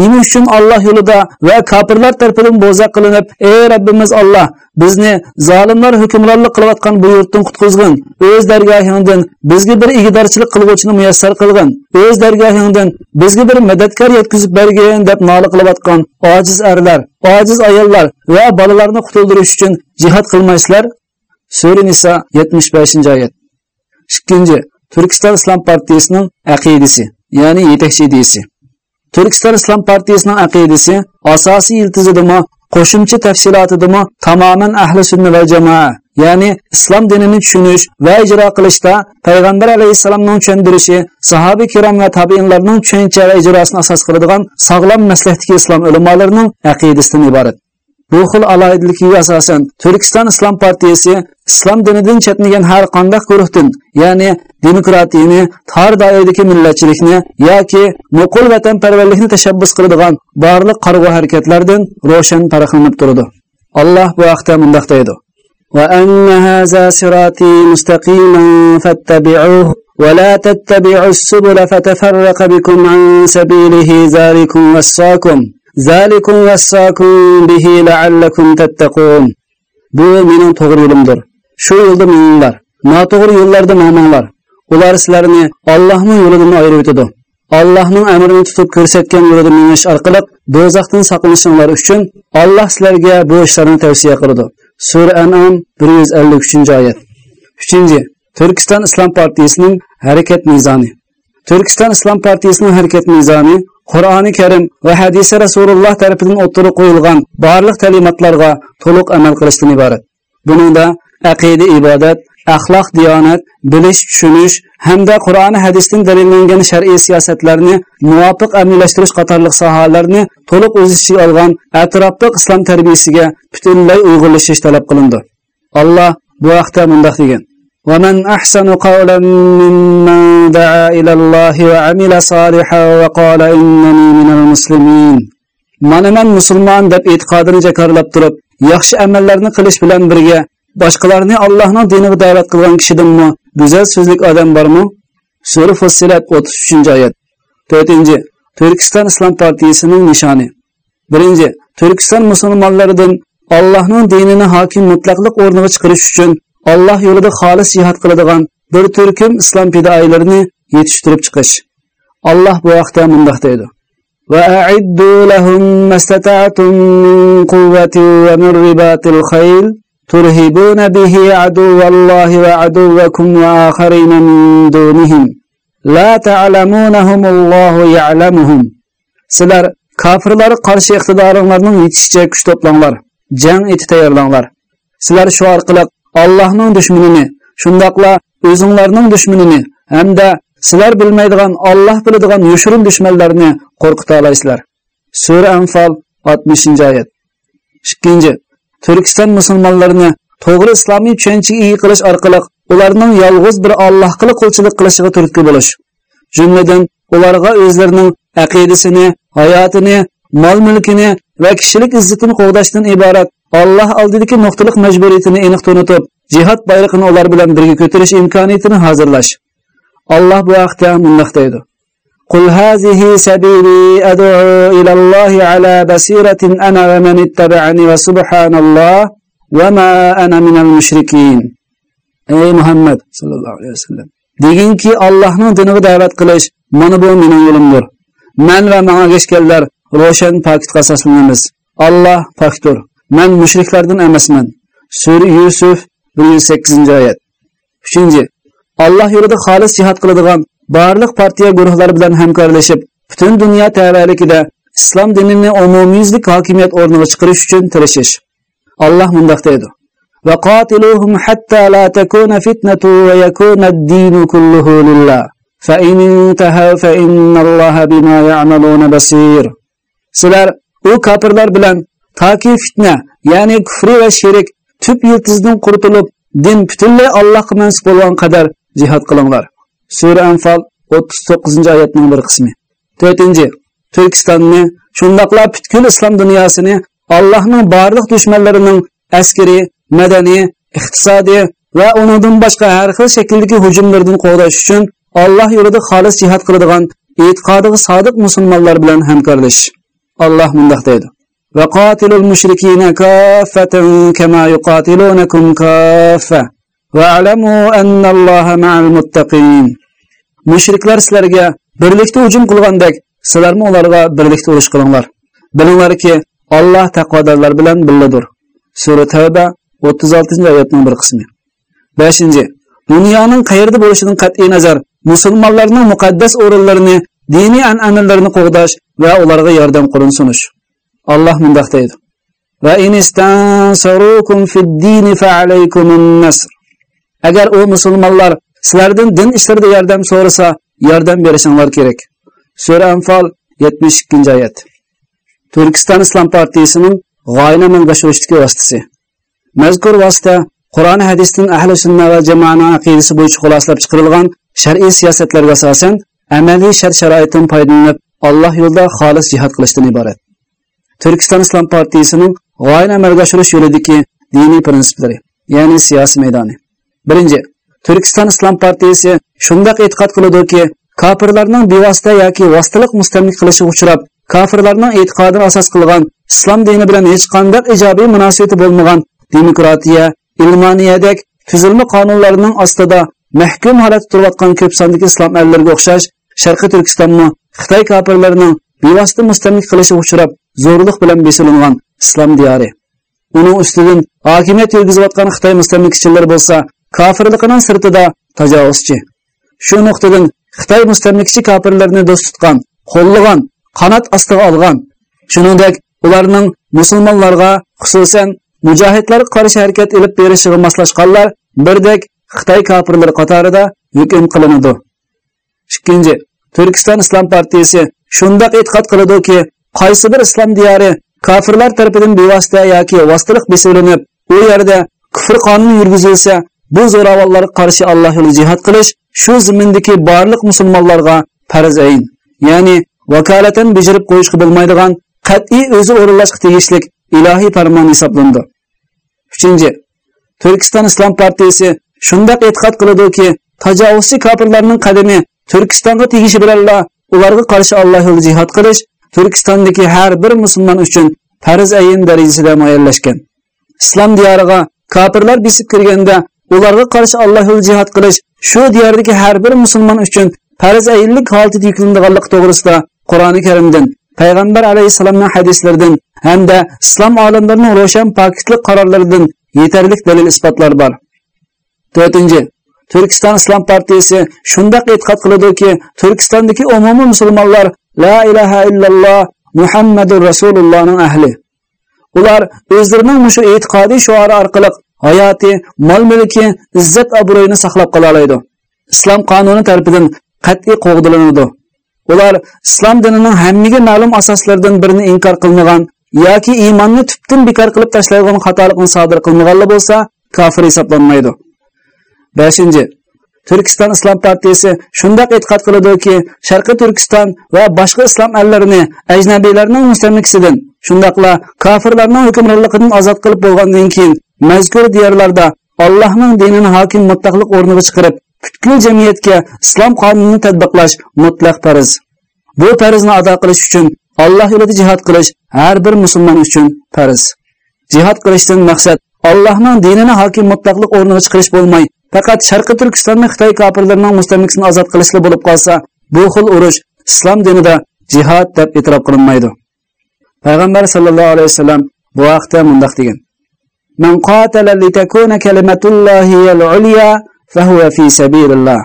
nima uchun Alloh yo'lida va kofirlar tarafidan bo'zaq qilinib ey Rabbimiz Alloh bizni zolimlar hukmronlik qilayotgan bu yurtdan qutqizgin o'z dargohingdan bizga bir igidorchilik qilguvchini muyassar qilgin o'z dargohingdan bizga bir madadkor yetkazib bergin deb nola qilayotgan ojiz erlar ojiz ayollar va bolalarni qutuldirish uchun jihad qilmaysizlar Sura Nisa 75 oyat. 2. Turkiston Islom partiyasining aqidasi, ya'ni yetakchi ideyasi. Turkiston Islom partiyasining aqidasi asosiy iltizidimi, qo'shimcha tafsilotidimi tamoman ahli sunna va jamoa, ya'ni islom dinini tushunish va ijro qilishda payg'ambar alayhissalomning tushuntirishi, sahoba kirom va tabiinlarning tushuncha va ijrosini asos qiladigan sog'lom maslahatdagi islom ulamolarining aqidasidan iborat. Bu xil alohidaligiga asosan Turkiston Islom partiyasi islom dinidan chetnagan har qanday guruhdan, ya'ni demokratiyani, tor doiradagi millatchilikni yoki muqul vatanparvarlikni tashabbus qiladigan barliq qarg'u harakatlardan ro'shan farqlanib turadi. Alloh bu vaqtda mundaq deydi: "Va anna haza sirati mustaqiman fattabi'uhu ولا تتبعوا السبل فتفرق بكم عن سبيله ذلكم وصاكم Zalikum vassakum bihi la'allakum tattaqun. Bu mening to'g'ri yo'limdir. Shu yo'lda mininglar. Noto'g'ri yo'llarda mamanglar. Ular sizlarni Allohning yo'lidan ayirib o'tadi. Allohning amrini tutib ko'rsatgan yo'lida minish orqali do'zaxdan saqlanishinglar uchun Alloh sizlarga bu ishlarni tavsiya qiladi. Sura An'am 153-oyat. 3. Turkiston Islom partiyasining harakat mezoni. Turkiston İslam partiyasining harakat mezoni Qur'oni Karim va hadisi Rasululloh tarafidan o'ttirib qo'yilgan barliq ta'limotlarga to'liq amal qilishdan iborat. Buningda aqida ibodat, axloq diyonat, bilish, tushunish hamda Qur'oni hadisdan dalillangan shar'iy siyosatlarni muvofiq amallashtirish qatorliq sohalarni to'liq o'z ichiga olgan atrofliq islom tarbiyasiga butunlay uyg'unlashish talab qilindi. Alloh bu vaqtda bunday degan: ومن أحسن قولا ممن دعا إلى الله وعمل صالحا وقال إنني من المسلمين mana men musulmon deb e'tiqodini jakarlab turib yaxshi amallarni qilish bilan birga boshqalarni Allohning diniga da'vat qilgan kishidanmi go'zal so'zlik odam bormi sura fussilat 33 oyat 4 turkiston islom partiyasining nishoni 1 turkiston musulmonlaridan Allohning dinini hokim mutlaqlik o'rniga chiqarish uchun Alloh yo'lida xolis jihad qiladigan bir turkum islom fidoilarini yetishtirib chiqish. Alloh bu vaqtda mundaq deydi: "Va a'iddu lahum mastata'tum min quwwati wa min ribatil khayl turhibuna bihi aduwwallahi wa aduwwakum wa akharina min dunihim la ta'lamunahum Allohu ya'lamuhum." Sizlar kofirlar qarshi iqtidoringlarning yetishicha kuch to'planglar, jang eti tayyorlanglar. Sizlar shu orqali Allohning dushmanini, shundaqla o'zinglarning dushmanini hamda sizlar bilmaydigan Alloh biladigan yushirin dushmanlarni qo'rqita olasizlar. Sura Anfal 60-oyat. 2. Turkiston musulmonlarini to'g'ri islomiy tushunchaga ega qilish orqali ularning yolg'iz bir Allohga qulchilik qilishiga turtki bo'lish. Jumladan ularga o'zlarining aqidasini, hayotini, mol-mulkini va kishilik izzatini qo'g'dashdan iborat Alloh oldidagi nuqtaliq majburiyatini aniq tunutib, jihad bayrog'ini ular bilan birga ko'tarish imkoniyatini hozirlash. Alloh bu vaqtda mundaq deydi: قل هذه سبيلي أدعو إلى الله على بصيرة أنا ومن اتبعني وسبحان الله وما أنا من المشركين ey muhammad sallallohu alayhi vasallam deginki allohning diniga da'vat qilish mana bu mening yo'limdir man va manga ergashganlar ro'shan pokitga asoslanamiz alloh poktur Men müşriklerden emesmen. Sure Yusuf 108. ayet. 3. Allah yolida halis cihat qiladigan barliq partiya guruhlari bilan hamkorlashib, butun dunyo taralikida islom dinini umumiyuzlik hokimiyat o'rniga chiqarish uchun tirishish. Allah mundaq deydi: "Va qatiluhum hatta la takuna fitnatu va yakuna dinu kulluhu lillah. Fa in intaha fa inna bima ya'maluna basir." Sizlar u kafirlar bilan toki fitna ya'ni kufri va sherik tub yiltizdan quritilib din butunlay allohga mansub bo'lgan qadar jihod qilinglar. Sura anfal 39 oyatning bir qismi. 4 turkistonni shundoqla butkul islom dunyosini allohning barliq dushmanlarining askariy madaniy iqtisodiy va uningdan boshqa har xil shakldagi hujumlardan qo'g'dash uchun Alloh yo'lida xolis jihad qiladigan e'tiqodiga sodiq musulmonlar bilan hamkorlash. Alloh mundaq deydi: "Va المشركين كافة kaffatan يقاتلونكم كافة واعلموا va الله مع المتقين ma'al muttaqin." Mushriklar sizlarga birlikda hujum qilgandek, sizlarni ularga birlikda urush qilinglar. Bilinglarki, Alloh taqvodorlar bilan billadir. Sura Tavba 36 oyatning bir qismi. 5. Dunyoning qayerda bo'lishidan kat'i nazar musulmonlarning muqaddas o'rinlarini, diniy an'analarni qo'g'dash va ularga yordam qo'lin sunish. Alloh mundaq deydi: "Va in istansarukum fid-din fa'alaykumun nasr." Agar u musulmonlar sizlardan din ishlarida yordam so'rasa, yordam berishinglar kerak. Sura Anfal 72-oyat. Turkiston Islom partiyasining g'oyani amalga vositasi mazkur vosita qur'on hadisdan ahli sunna va jamoa aqidasi bo'yicha xulosalab chiqarilgan shar'iy siyosatlarga asosan amaliy shart sharoitdan foydalanib alloh yo'lida xolis jihad qilishdan iborat Türkistan İslam partiyasining g'oyani amalga oshirish yo'lidagi diniy prinsiplari ya'ni siyosiy maydoni. Birinchi Türkistan İslam Partisi shundoq e'tiqod qiladiki kofirlarning bevosita yoki vositalik mustamlik qilishi uchrab kofirlarning e'tiqodini asos qilgan islom dini bilan hech qanday ijobiy munosabati bo'lmagan demokratiya ilmoniyadek tuzilma qonunlarining ostida mahkum holatda turayotgan ko'p sondagi islom allariga o'xshash sharqiy turkistonni xitoy kofirlarining bevosita mustamlik qilishi uchrab zo'rliq bilan besilingan islom diyori. Uning ustidan hokimiyat yurgizayotgan xitoy mustamlikchilari bo'lsa kofirligining sirtida tajovuzchi. Shu nuqtadan xitoy mustamlikchi kofirlarni do'st tutgan qo'llagan qanot ostiga olgan. Shuningdek ularning musulmonlarga xususan mujohidlarga qarshi harakat ilib berishiga moslashganlar birdek xitoy kofirlari qatorida hukm qilinadi. Ikkinchi turkiston islom partiyasi shundoq e'tiqod qiladiki qaysi bir islom diyori kofirlar tarafidan bevosita yoki vositalik besilinib u yerda kufr qonuni yurgizilsa bu zo'ravonlarga qarshi alloh yo'lida jihod qilish shu zimindagi barliq musulmonlarga farz ayn ya'ni vakolatan bijirib qo'yishga bo'lmaydigan qat'iy o'zi o'rinlashga tegishlik ilohiy farmon hisoblandi uchinchi turkiston islom partiyasi shundoq e'tiqod qiladiki tajovuzchi kofirlarning qadami turkistonga tegishi bilanla ularga qarshi alloh yo'lida jihod qilish turkistondagi har bir musulmon uchun farz ayin darajasida muayyanlashgan islom diyoriga kofirlar besib kirganda ularga qarshi alloh yo'lida jihod qilish shu diyordagi har bir musulmon uchun farz ayinlik holatida yuklanadiganlik to'g'risida qur'oni karimdan payg'ambar alayhissalomning hadislaridan hamda islom olimlarining ro'shan pokitlik qarorlaridan yetarli dalil isbotlar bor. To'rtinchi turkiston islom partiyasi shunday e'tiqod qiladiki turkistondagi umumiy musulmonlar la ilaha illalloh muhammadur rasulullohning ahli. Ular o'zlarining mushu e'tiqodiy shuori orqali hayoti mol mulki izzat obro'yini saqlab qola oladi. Islom qonuni tarafidan qat'iy qo'g'dilanadi. Ular islom dinining hammaga ma'lum asoslaridan birini inkor qilmagan yoki iymonni tubdan bekor qilib tashlaydigan xatolikni sodir qilmaganlar bo'lsa kofir hisoblanmaydi. Beshinchi turkiston islom partiyasi shundoq e'tiqod qiladiki sharqiy turkiston va boshqa islom allarini ajnabiylarning mustamlikasidan shundoqla kofirlarning hukmronligidan ozod qilib bo'lgandan keyin mazkur diyorlarda allohning dinini hokim mutlaqlik o'rniga chiqarib butkul jamiyatga islom qonunini tadbiqlash mutlaq farz. Bu farzni ado qilish uchun alloh yo'lida jihod qilish har bir musulmon uchun farz. Jihod qilishdan maqsad allohning dinini hokim mutlaqlik o'rniga chiqarish bo'lmay faqat sharqi turkistonni xitoy kofirlarining mustamlikasini ozod qilishli bo'lib qolsa bu xil urush islom dinida jihad deb e'tirof qilinmaydi. Payg'ambar sallallohu alayhi vasallam bu vaqtda mundoq degan. Man qatala litakuna kalimatullohi al-ulya fahuwa fi sabilillah.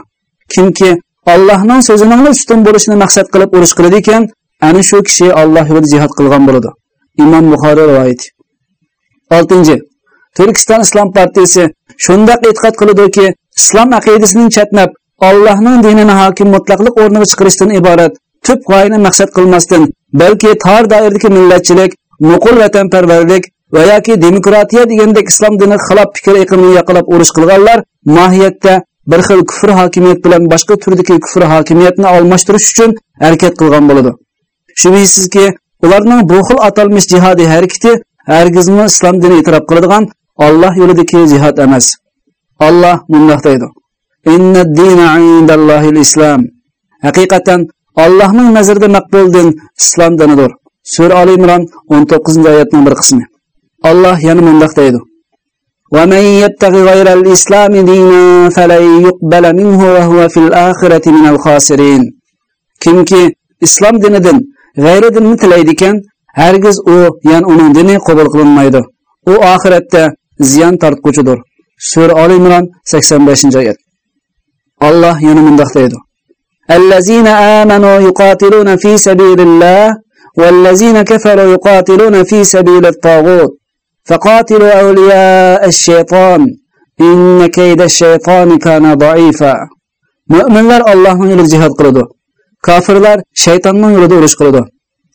Kimki Allohning so'zining ustun bo'lishini maqsad qilib urush qiladi ekan ana shu kishi Alloh yo'lida jihad qilgan bo'ladi. Imom buxoriy rivoyat. 6-chi turkiston islom partiyasi shundoq e'tiqod qiladiki islom aqidasining chatnab Allohning dinini hokim mutlaqlik o'rniga chiqarishdan iborat tub g'oyani maqsad qilmasdan balki tor doiradagi millatchilik nuqul vatanparvarlik va yoki demokratiya degandek islom dini xilof fikr iqlimini yoqalab urush qilganlar mohiyatda bir xil kufr hokimiyat bilan boshqa turdagi kufr hokimiyatni almashtirish uchun harakat qilgan bo'ladi. Shubhisizki ularning bu xil atalmish jihodiy harakati hargizmi islom dini e'tirof qiladigan Alloh yo'lidagi jihod emas Alloh mundoq deydi inna dina indallohil islom haqiqatan Allohning nazarida maqbul din islom dinidir sura ali imron 19 oyatning bir qismi Alloh yana mundoq deydi ومن يبتغي غير الإسلام دينا فلن يقبل منه وهو في الآخرة من الخاسرين kimki islom dinidan g'ayri dinni tilaydigan hargiz u yan uning dini qabul qilinmaydi u oxiratda ziyan tartquchidir سور oli imron sakson beshinchi الله alloh yana mundoq deydi الذين آمنوا يقاتلون في سبيل الله والذين كفروا يقاتلون في سبيل الطاغوت فقاتلوا أولياء الشيطان إن كيد الشيطان كان ضعيفا مؤمن لر الله من يلد جهاد قرده كافر لر شيطان من يلد ورش قرده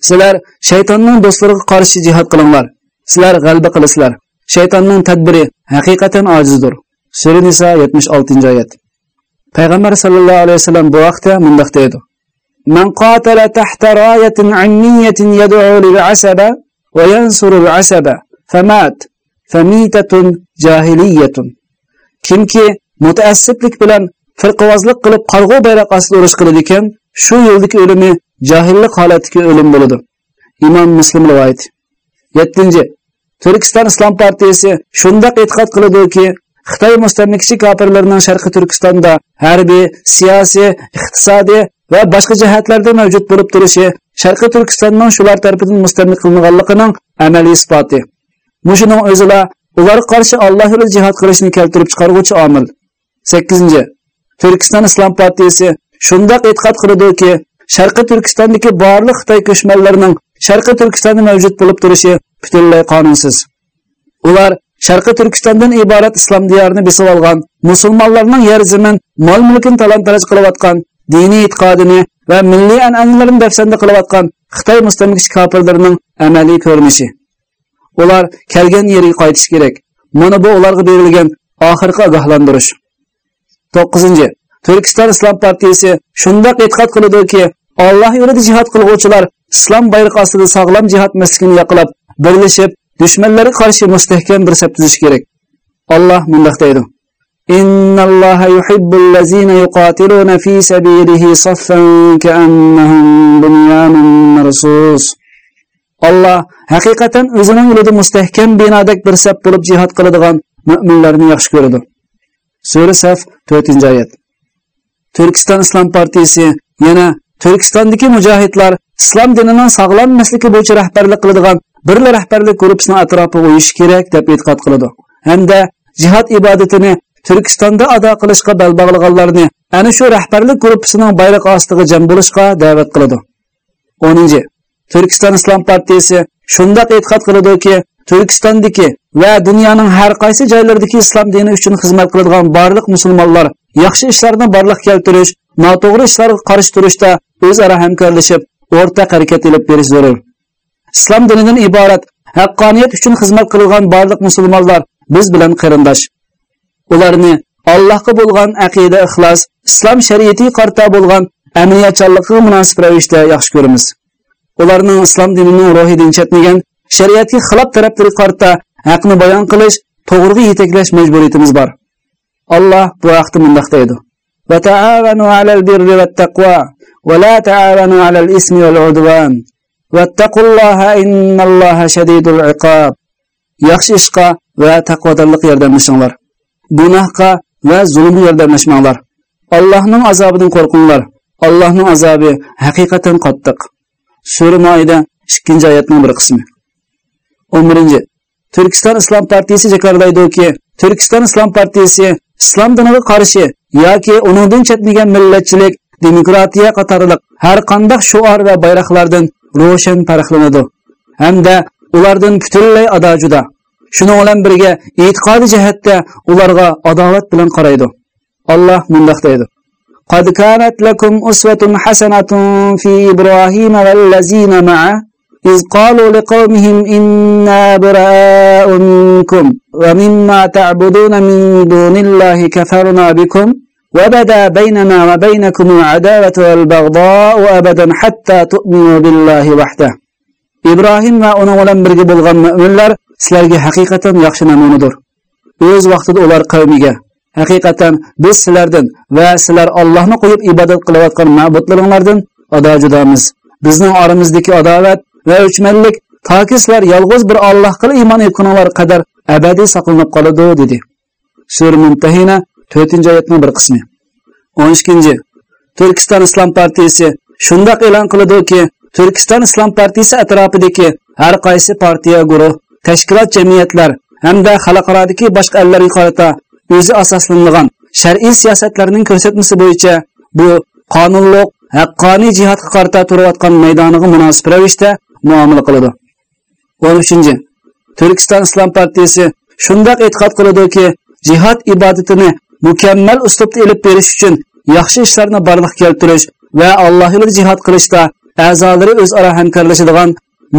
سلر شيطان من دوسلر قارش جهاد قلن لر سلر غلب قلس لر Şeytanın tedbiri hakikaten acizdir. Sure Nisa 76. ayet. Peygamber sallallahu aleyhi ve sellem bu vakte mındak deydi. Men qatala tahta rayetin anniyetin yed'u lil asaba ve yansuru al asaba famat famitatun jahiliyatun kimki mutaassiblik bilan firqavozlik qilib qarg'u bayroq ostida urush qiladi ekan shu yo'ldagi o'limi johillik holatidagi o'lim bo'ladi imom muslim rivoyati yettinchi turkiston islom partiyasi shundoq e'tiqod qiladiki xitoy mustamlikachi kofirlarining Sharqi turkistonda harbiy siyosiy iqtisodiy va boshqa jihatlarda mavjud bo'lib turishi Sharqi turkistonning shular tarafidan mustamlik qilinganligining amaliy isboti Mushuning o'zila ularga qarshi Alloh yo'lida jihad qilishni keltirib chiqaruvchi omil. 8. Turkiston Islom partiyasi shundoq e'tiqod qiladiki, Sharqi Turkistondagi barliq Xitoy ko'chmanlarining Sharqiy Turkistonda mavjud bo'lib turishi butunlay qonunsiz. Ular Sharqiy Turkistondan iborat islom diyorini besib olgan, musulmonlarning yer zamin, mol-mulkini talon-taroj qilayotgan, diniy e'tiqodini va milliy an'analarini dafsanda qilayotgan Xitoy mustamlikachi kofirlarining amaliy islom partiyasi shundoq e'tiqod qiladiki Alloh yo'lida jihad qiluvchilar islom bayroqi ostida sog'lom jihad maskanini yaqilab, birlashib, dushmanlarga qarshi mustahkam bir saf tuzish kerak. Alloh mundaq deydi: Innalloha yuhibbul lazina yuqatiluna fi sabilihi saffan ka'annahum bunyanun marsus. Alloh haqiqatan o'zining yo'lida mustahkam binodek bir saf bo'lib jihad qiladigan mu'minlarni yaxshi ko'radi. Sura Saf 4-oyat. Turkiston Islom partiyasi yana Turkistondagi mujohidlar islom dinining sog'lom masligi bo'yicha rahbarlik qiladigan bir rahbarlik guruhining atrofiga o'yish kerak deb e'tiqod qiladi. Hamda jihad ibodatini Turkistonda ado qilishga bel bog'laganlarni ana shu rahbarlik guruhining bayroq ostiga jam bo'lishga da'vat qiladi. 10. Turkiston Islom partiyasi shundoq e'tiqod qiladiki, Turkistondagi va dunyoning har qaysi joylaridagi islom dini uchun xizmat qiladigan barliq musulmonlar yaxshi ishlarni barliq keltirish, noto'g'ri ishlarga qarshi turishda o'zaro hamkorlashib, o'rtaq harakat ilib berish zarur. islom dinidan iborat haqqoniyat uchun xizmat qilgan barliq musulmonlar biz bilan qarindosh. Ularni allohga bo'lgan aqida ixlos islom shariati qarta bo'lgan amaliyatchanligiga munosib ravishda yaxshi ko'ramiz. Ularning islom dinining ruhidan chetmagan shariatga xilof taraflari qarta haqni bayon qilish to'g'riga yetaklash majburiyatimiz bor. Alloh bu haqda mundaq deydi. وتعاونوا على البر والتقوى ولا تعاونوا على الإثم والعدوان. واتقوا الله إن الله شديد العقاب. يخش اشقى وتقوى دلق يردن مشنغر بنهقى وزلم يردن مشنغر الله نم عذاب دن قرقنغر الله نم عذاب حقيقة قطق. سورة مائدة شكين جايات نمبر قسمي Türkistan İslam Partisi cekarlaydı ki, Türkistan İslam Partisi islom diniga qarshi yoki uningdan chetmagan millatchilik demokratiya qatorliq har qanday shuor va bayroqlardan ro'shan farqlanadi hamda ulardan butunlay ado juda shuning bilan birga e'tiqodiy jihatda ularga adovat bilan qaraydi alloh mundoq deydi قد كانت لكم أسوة حسنة في إبراهيم والذين معه إذ قالوا لقومهم إنا براء منكم ومما تعبدون من دون الله كفرنا بكم وبدا بيننا وبينكم العداوة والبغضاء أبدا حتى تؤمنوا بالله وحده إبراهيم وأنا ولم برق بلغم مؤمنلر سلرگه حقيقة يخشى نمونdur. Öz vaqtida ular qavmiga haqiqatan biz sizlardan va sizlar Allohni qo'yib ibodat qilayotgan ma'budlaringlardan ado judamiz. Bizning oramizdagi adovat va o'chmanlik toki sizlar yolg'iz bir Allohga iymon etganlar qadar abadiy saqlanib qoladi dedi. Sur Mumtahina 4-oyatning bir qismi. 12. Turkiston Islom partiyasi shundoq e'lon qiladiki, Turkiston Islom partiyasi atrofidagi har qaysi partiya guruh, tashkilot jamiyatlar hamda xalqarodagi boshqa allarga qarata o'zi asoslangan shar'iy siyosatlarning ko'rsatmasi bo'yicha bu qonunliq haqqoniy jihodga qarata turayotgan maydoniga munosib ravishda muomala qiladi. 13 turkiston islom partiyasi shundoq e'tiqod qiladiki jihod ibodatini mukammal uslubda ilib berish uchun yaxshi ishlarni barliq keltirish va alloh yo'lida jihod qilishda a'zolari o'zaro hamkorlashadigan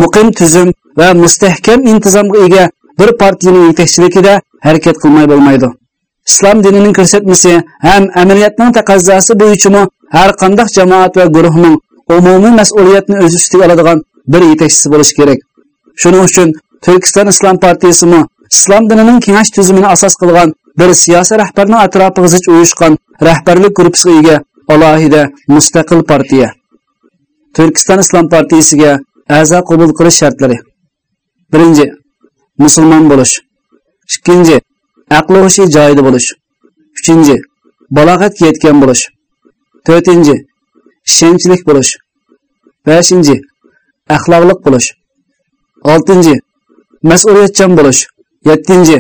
muqim tuzum va mustahkam intizomga ega bir partiyaning yetakchiligida harakat qilmay bo'lmaydi. Islom dinining ko'rsatmasi ham amaliyotning taqozosi bo'yichami har qanday jamoat va guruhning umumiy mas'uliyatni o'z ustiga oladigan bir yetakchisi bo'lishi kerak. Shuning uchun turkiston islom partiyasimi islom dinining kengash tuzumini asos qilgan bir siyosiy rahbarning atrofiga zich uyushgan rahbarlik gruppasiga ega alohida mustaqil partiya. Turkiston islom partiyasiga a'zo qabul qilish shartlari. Birinchi musulmon bo'lish. Ikkinchi aqli hushi joyida bo'lish. Uchinchi balog'atga yetgan bo'lish. To'rtinchi ishonchlik bo'lish. Beshinchi axloqliq bo'lish 6. mas'uliyatchan bo'lish 7.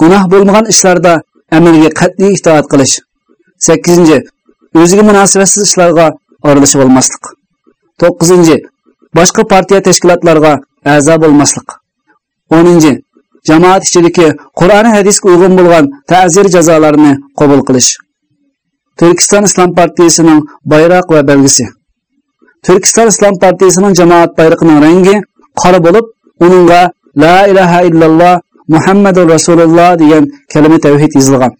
gunoh bo'lmagan ishlarda amalga qat'iy itoat qilish 8. o'ziga munosabatsiz ishlarga aralashib olmaslik 9. boshqa partiya tashkilotlarga a'zo bo'lmaslik o'ninchi jamoat ichidagi qur'oni hadisga uyg'un bo'lgan ta'zir jazolarini qabul qilish turkiston islom partiyasining bayroq va belgisi turkiston islom partiyasining jamoat bayrog'ining rangi qora bo'lib uningga la ilaha illalloh muhammadu rasululloh degan kalima tavhid yozilgan.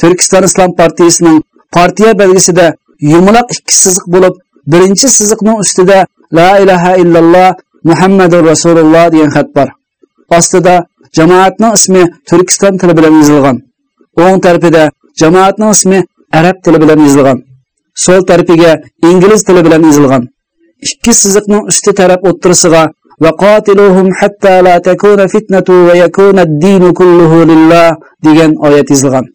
Turkiston islom partiyasining partiya belgisida yumaloq ikki siziq bo'lib birinchi siziqning ustida la ilaha illalloh muhammadu rasululloh degan xat bor. Ostida jamoatning ismi turkiston tili bilan yozilgan. O'ng tarafida jamoatning ismi arab tili bilan yozilgan. so'l tarafiga ingliz tili bilan yozilgan ikki siziqning usti taraf o'ttirisiga وقاتلوهم حتى لا تكون فتنة ويكون الدين كله لله degan oyat yozilgan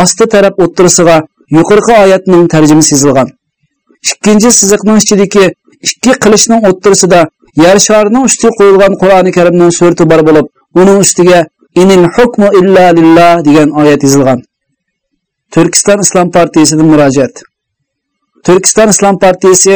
osti taraf o'ttirisiga yuqorqi oyatning tarjimasi yozilgan ikkinchi siziqning ichidagi ikki qilichning o'ttirisida yer sharining ustiga qo'yilgan qur'oni karimning surati bor bo'lib uning ustiga inil hukmu illa lillah degan oyat yozilgan turkiston islom partiyasidan murojaat turkiston islom partiyasi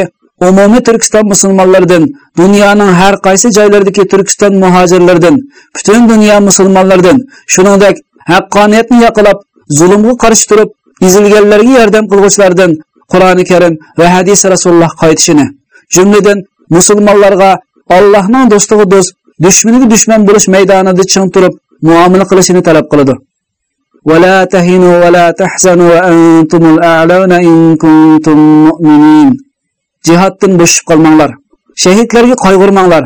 umumiy turkiston musulmonlaridan dunyoning har qaysi joylaridagi turkiston muhojirlaridan butun dunyo musulmonlaridan shuningdek haqqoniyatni yoqilab zulmga qarshi turib ezilganlarga yordam qilguvchilardan qur'oni karim va hadis rasululloh qaytishini jumladan musulmonlarga Allohning do'stiga do'st, dushmaniga dushman bo'lish maydonida ching turib muomala qilishini talab qiladi. ولا تهنوا ولا تحزنوا وأنتم الأعلون إن كنتم مؤمنين Cihatdan boşup qalmanglar. Şehitlerge qayg'urmanglar.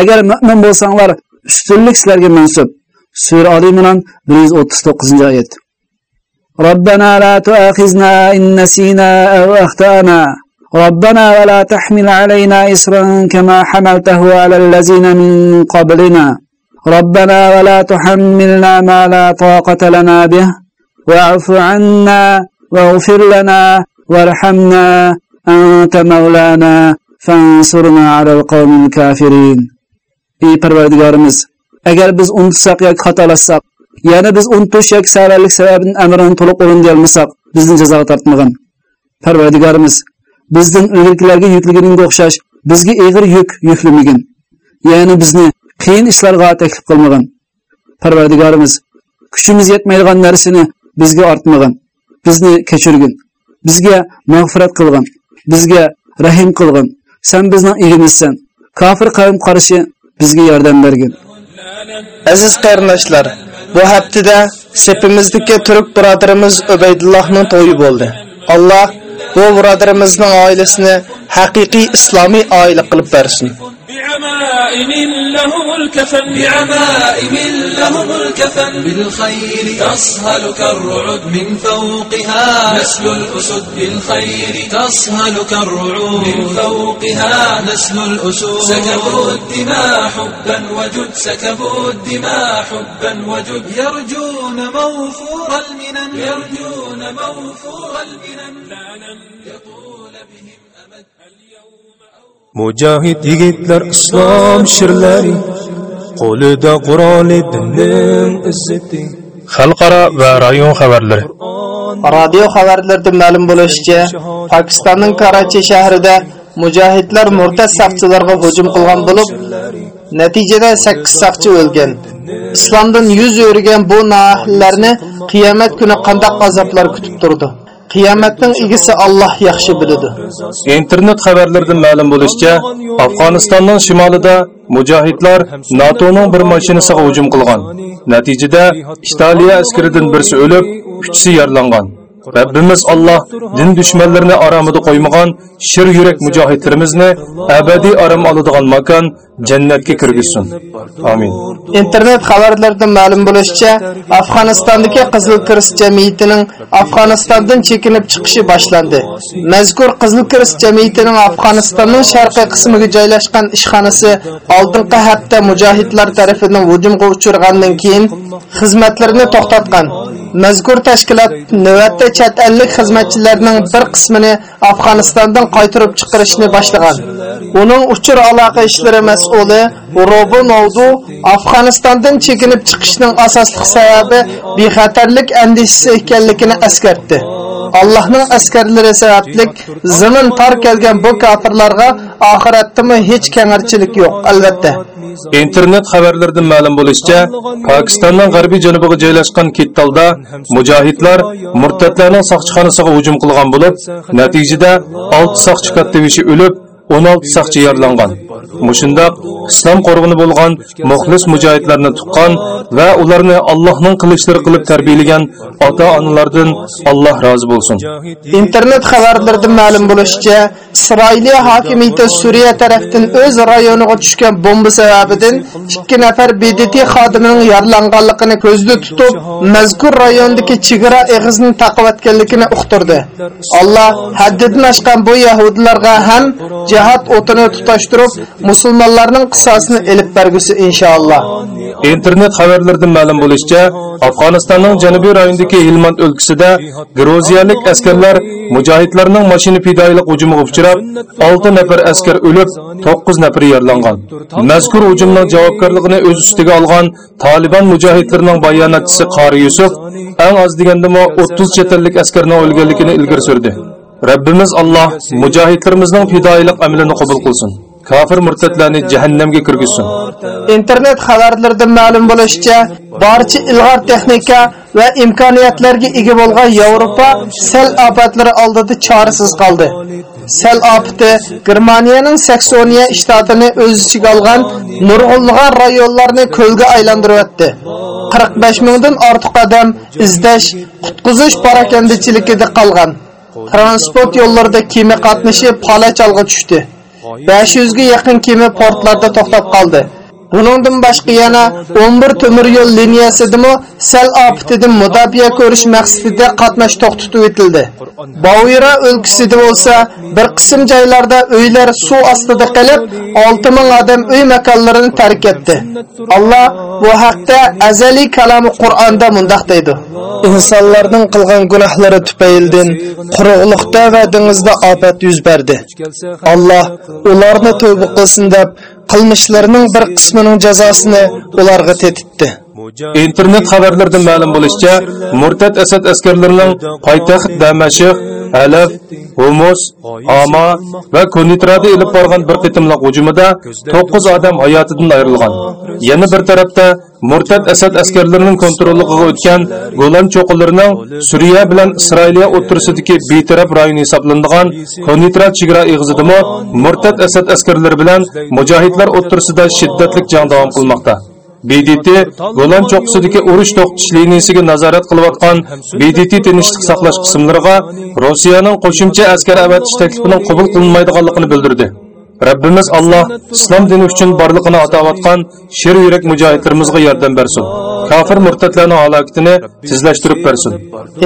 Agar mu'min bo'lsanglar, ustunlik sizlarga mansub. Sura Ali Imron 139-oyat. ربنا لا تؤاخذنا إن نسينا أو أخطأنا ربنا ولا تحمل علينا إصرا كما حملته على الذين من قبلنا ربنا ولا تحملنا ما لا طاقة لنا به واعف عنا واغفر لنا وارحمنا أنت مولانا فانصرنا على القوم الكافرين Ey Parvardigorimiz, agar biz unutsak yoki xatolassak, yana biz unutish yoki savarlik sababidan amrini to'liq o'rinday olmasak, bizni jazoga tortmagin. Parvardigorimiz, bizdan ilgirkilarga yukliginiga o'xshash bizga og'ir yuk yuklamagin. Ya'ni bizni qiyin ishlarga taklif qilmagin. Parvardigorimiz, kuchimiz yetmaydigan narsani bizga ortmagin. Bizni kechirgin. Bizga mag'firat qilgin. Bizga rahim qilgin. Sen bizning egimizsan. kofir qavm qarishi bizga yordam bergin. Aziz qarindoshlar, bu haftada sepimizdagi turk birodarimiz Ubaydullohning to'yi bo'ldi. Alloh bu birodarimizning oilasini haqiqiy islomiy oila qilib bersin. بعمائم لهم الكفن. بعمائم لهم الكفن. بالخير تصهل كالرعد من فوقها. نسل الأسد بالخير تصهل كالرعود من فوقها. نسل الأسود سكبوا الدماء حبا وجد. سكبوا الدماء حبا وجد. يرجون موفور المنن. يرجون موفور المنن. Mujahid yigitlar islom shirlari qo'lida Qur'oni dinning izzati xalqaro va rayon xabarlari Radio xabarlarida ma'lum bo'lishicha, Pokistonning Karachi shahrida mujohidlar murtad saqchilarga hujum qilgan bo'lib, natijada 8 saqchi o'lgan. Islomdan yuz o'rgan bu nahllarni qiyomat kuni qanday azoblar kutib turdi? Qiyomatning egisi Alloh yaxshi biladi. internet xabarlaridan ma'lum bo'lishicha afg'onistonning shimolida mujohidlar natoning bir mashinasiga hujum qilgan natijada italiya askaridan birisi o'lib uchisi yaralangan Rabbimiz Alloh din dushmanlarini aramida qo'ymagan shir yurak mujohidlarimizni abadiy aram oladigan makon jannatga kirgizsin. Amin. Internet xabarlaridan ma'lum bo'lishicha, Afg'onistondagi Qizil Kirist jamiyatining Afg'onistondan chekinib chiqishi boshlandi. Mazkur Qizil Kirist jamiyatining Afg'onistonning sharqiy qismiga joylashgan ishxonasi oldingi hafta mujohidlar tomonidan hujumga uchragandan keyin xizmatlarini to'xtatgan. Mazkur tashkilot navbatda chet ellik xizmatchilarning bir qismini Afg'onistondan qaytarib chiqarishni boshlagan. Uning uchur aloqa ishlari mas'uli Robin Oldu Afg'onistondan chekinib chiqishning asosli sababi bexatarlik andishisi ekanligini eskartdi. Allohning askarlari sabablik zimin tor kelgan bu kofirlarga oxiratdami hech kengirchilik yo'q, albatta. internet xabarlaridan ma'lum bo'lishicha pokistonning g'arbiy janubiga joylashgan kittalda mujohidlar murtadlarning soqchixonasiga hujum qilgan bo'lib natijada 6 soqchi kattivishi o'lib 16 soqchi yaralangan mushundoq islom qo'rg'ini bo'lgan muxlis mujohidlarni tuqqan va ularni allohning qilishlari qilib tarbiyalagan ota onalardan alloh rozi bo'lsin. Internet xabarlaridan ma'lum bo'lishicha isroiliya hokimiyati suriya tarafdan o'z rayoniga tushgan bomba sababidan 2 nafar bdt xodimining yaralanganligini ko'zda tutib mazkur rayondagi chegara eg'izini taqiyotganligini uqtirdi. Alloh haddidan oshgan bu yahudlarga ham jihad o'tini tutashtirib musulmonlarning qissasini elib bergusi inshaalloh. Internet xabarlaridan ma'lum bo'lishicha afg'onistonning janubiy rayonidagi hilmand o'lkasida gruziyalik askarlar mujohidlarning mashina fidoyilik hujumiga uchrab 6 nafar askar o'lib 9 nafari yaralangan. Mazkur hujumning javobgarligini o'z ustiga olgan taliban mujohidlarining bayonotchisi qori yusuf eng oz degandami 30 chet ellik askarning o'lganligini ilgari surdi. Rabbimiz Alloh mujohidlarimizning fidoyilik amalini qabul qilsin kafir murtadlarni jahannamga kirgizsin internet xabarlaridan ma'lum bo'lishicha barcha ilg'or texnika va imkoniyatlarga ega bo'lgan yevropa sel ofatlari oldida chorasiz qoldi sel ofati Germaniyaning Saksoniya shtatini o'z ichiga olgan nurg'unlagan rayonlarni ko'lga aylantiryapti. 45 mingdan ortiq odam izlash, qutqizish parakandichiligida qolgan. Transport yo'llarida kema qatnashi palachalga tushdi. 500 ga yaqin kema portlarda to'xtab qoldi. Buningdan boshqa yana 11 temir yo'l liniyasidimi sel ofitidan mudofiya ko'rish maqsadida qatnash to'xtatib etildi. Bavira o'lkasida bo'lsa, bir qism joylarda uylar suv ostida qolib, 6000 odam uy makonlarini tark etdi. Alloh bu haqda azali kalami Qur'onda mundaq deydi. insonlarning qilgan gunohlari tufaylidan quruqlikda va dengizda ofat yuz berdi. Alloh ularni tövbe qilsin deb qilmishlarining bir qismining jazosini ularga tetitdi. Internet xabarlaridan ma'lum bo'lishicha murtad asad askarlarining poytaxt damashq alaf humus hama va kunitrada ilib borgan bir qitimliq hujumida 9 odam hayotidan ayrilgan. Yana bir tarafda murtad asad askarlarining kontrolligiga o'tgan golan cho'qilarining suriya bilan isroiliya o'tirisidagi betaraf rayon hisoblanadigan konitra chegara eg'izidimi murtad asad askarlari bilan mujohidlar o'tirisida shiddatli jang davom qilmoqda BDT Golan cho'qqisidagi urush to'xtatish liniyasiga nazorat qilayotgan BDT tinchlik saqlash qismlariga Rossiyaning qo'shimcha askar avatish taklifining qabul qilinmaydiganligini bildirdi. Rabbimiz Alloh islom dini uchun borlig'ini etgan sher yurak mujohidlarimizga yordam bersin. Kafir murtadlarning halokatini tezlashtirib bersin.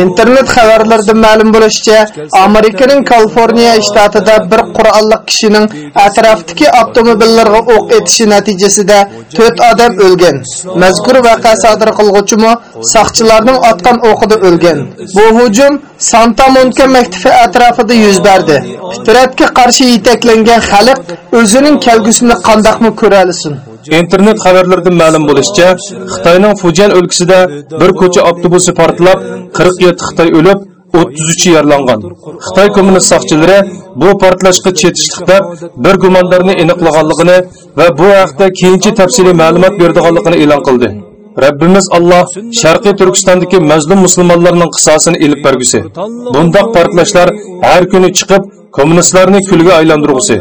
internet xabarlaridan ma'lum bo'lishicha amerikaning kaliforniya shtatida bir qurolli kishining atrofdagi avtomobillarga o'q etishi natijasida 4 odam o'lgan. Mazkur voqea sodir qilguvchimi soqchilarning otgan o'qida o'lgan. Bu hujum santa Monica maktabi atrofida yuz berdi. Fitratga qarshi yetaklangan xalq o'zining kelgusini qandoqmi ko'ra olsin internet xabarlaridan ma'lum bo'lishicha xitoyning fujan o'lkasida bir ko'cha avtobusi portlab 47 xitoy o'lib 33 yaralangan xitoy kommunist soqchilari bu portlashga chetishliq deb bir gumondorni aniqlaganligini va bu haqda keyinchi tafsiliy ma'lumot berdiganligini e'lon qildi Rabbimiz Alloh Sharqiy Turkistondagi mazlum musulmonlarning qisosini ilib bergusi. Bundoq portlashlar har kuni chiqib, kommunistlarni kulga aylantirgusi.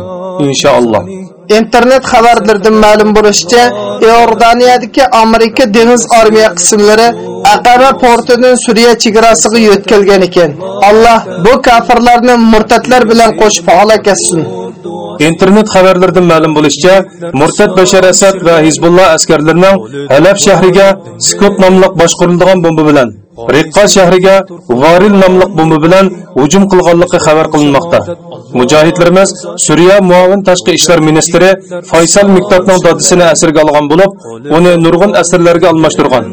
Inshaalloh. Internet xabarlaridan ma'lum bo'lishicha iordaniyadagi amerika dengiz armiya qismlari aqaba portidan suriya chegarasiga yo'tkalgan ekan. Alloh bu kafirlarni murtadlar bilan qo'shib halok etsin internet xabarlaridan ma'lum bo'lishicha murtad bashar asad va hizbulloh askarlarining halab shahriga skop nomli boshqariladigan bomba bilan Riqqa shahriga G'oril nomli bomba bilan hujum qilganligi xabar qilinmoqda. Mujohidlarimiz Suriya muavin tashqi ishlar ministri Faysal Miktobning dadisini asirga olgan bo'lib, uni nurg'un asirlarga almashtirgan.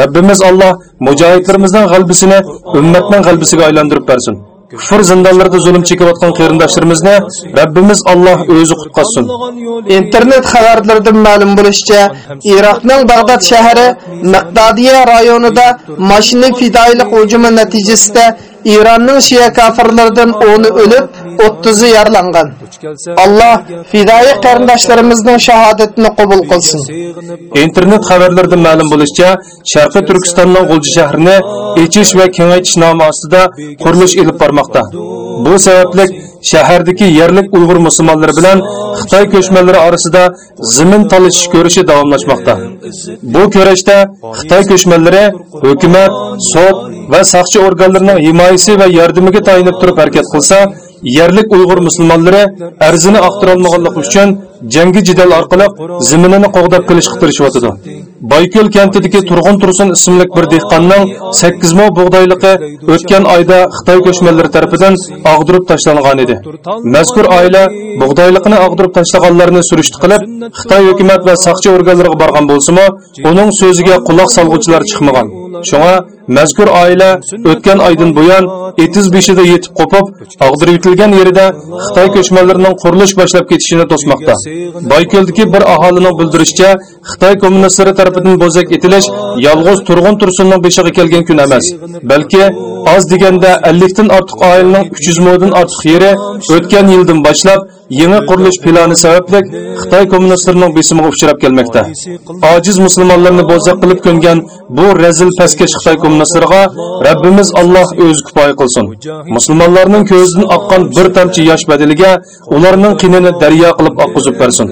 Rabbimiz Alloh mujohidlarimizning g'albisini ummatning g'albisiga aylantirib bersin. Kufr zindonlarida zulm chekayotgan qarindoshlarimizni Rabbimiz Alloh o'zi qutqazsin. internet xabarlaridan ma'lum bo'lishicha iroqning bag'dod shahri miqdodiya rayonida mashina fidoyilik hujumi natijasida Eronning shiya kafirlaridan 10 o'lib, 30 yaralangan. Alloh fidoyi qarindoshlarimizning shahodatini qabul qilsin. internet xabarlaridan ma'lum bo'lishicha sharqiy turkistonning g'ulji shahrini echish va kengaytirish nomi ostida qurilish ilib bormoqda bu sababli shahardagi yerlik uyg'ur musulmonlari bilan xitoy ko'chmanlari orasida zimin talashish ko'rishi davomlashmoqda bu kurashda xitoy ko'chmanlari hukumat sud va soqchi organlarining himoyasi va yordamiga tayinib turib harakat qilsa yerlik uyg'ur musulmonlari arzini aqtirolmaganligi uchun jangi jidal orqali ziminini qo'g'dab qilishga tirishayotidi bayko'l kentidagi turg'un tursun ismli bir dehqonning 8 mo bug'doyligi o'tgan oyda xitoy ko'chmanlari tomonidan og'dirib tashlangan edi. Mazkur oila bug'doyliqni og'dirib tashlaganlarni surishti qilib xitoy hukumat va soqchi organlariga borgan bo'lsa-mu, uning so'ziga quloq solg'uvchilar chiqmagan. Shunga mazkur oila o'tgan oydan buyon etiz beshida yetib qo'pib og'dirib yetilgan yerida xitoy ko'chmanlarining qurilish boshlab ketishini to'smoqda bayko'ldagi bir aholining bildirishicha xitoy kommunistlari tomonidan bo'zak etilish yolg'iz turg'un tursunning beshiga kelgan kun emas. Balki oz deganda 50 dan ortiq oilaning 300 moddan ortiq yeri o'tgan yildan boshlab yangi qurilish plani sababli xitoy kommunistlarining besimiga uchrab kelmoqda. Ojiz musulmonlarni bo'zaq qilib ko'ngan bu razil pastkash xitoy kommunistlariga rabbimiz alloh o'zi kifoya qilsin. Musulmonlarning ko'zidan oqqan bir tomchi yosh badiliga ularning qinini daryo qilib oqqizib bersin.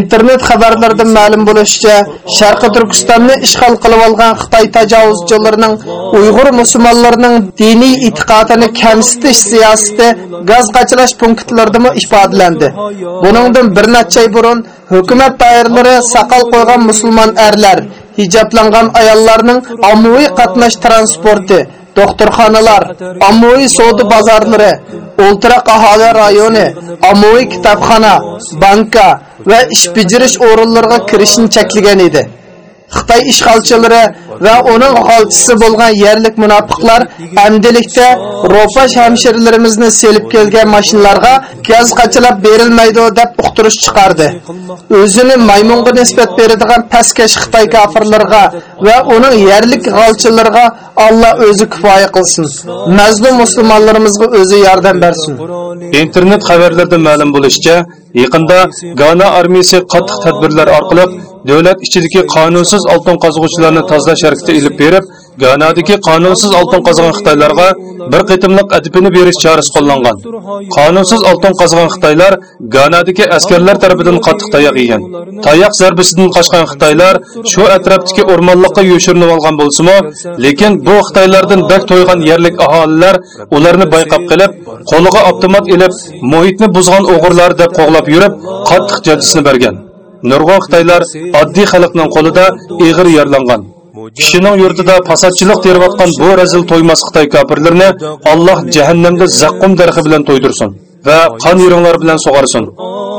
Internet xabarlaridan ma'lum bo'lishicha sharqi turkistonni ishg'ol qilib olgan xitoy tajovuzchilarining uyg'ur musulmonlarining diniy e'tiqodini kamsitish siyosati gaz qachalash punktlaridami ifodalandi buningdan bir necha oy burun hukumat doiralari saqal qo'ygan musulmon erlar hijoblangan ayollarning ommaviy qatnash transporti doktorxonalar ommaviy savdo bozorlari o'ltiraq aholi rayoni ommaviy kitobxona banka va ish bajarish o'rinlariga kirishni cheklagan edi. Xitoy ishg'olchilari va uning g'olchisi bo'lgan yerlik munofiqlar amdilikda ro'pash hamshirlarimizni selib kelgan mashinalarga gaz qachilab berilmaydi deb uqtirish chiqardi. O'zini maymunga nisbat beradigan pastkash xitoy kofirlarga va uning yerlik g'olchilariga alloh o'zi kifoya qilsin. Mazlum musulmonlarimizga o'zi yordam bersin. Internet xabarlarida ma'lum bo'lishicha yaqinda gana armiyasi qattiq tadbirlar orqali davlat ichidagi qonunsiz oltin qazg'uvchilarni tozalash harakati ilib berib ganadagi qonunsiz oltin qazg'an xitoylarga bir qitimliq adibini berish chorasi qo'llangan. Qonunsiz oltin qazg'an xitoylar ganadagi askarlar tarafidan qattiq tayoq yegan tayoq zarbasidan qochgan xitoylar shu atrofdagi o'rmonliqqa yo'shirinib olgan bo'lsimi lekin bu xitoylardan bak to'ygan yerlik aholilar ularni bayqab qilib qo'liga avtomat ilib muhitni buzgan o'g'irlar deb qo'g'lab yurib qattiq jazosini bergan. Nurg'un xitoylar oddiy xalqning qo'lida ig'ir yorlangan kishining yurtida fasodchilik terayotgan bu razil to'ymas xitoy kofirlarini alloh jahannamda zaqqum darxi bilan to'ydirsin. Va qon yuringlar bilan sug'arsin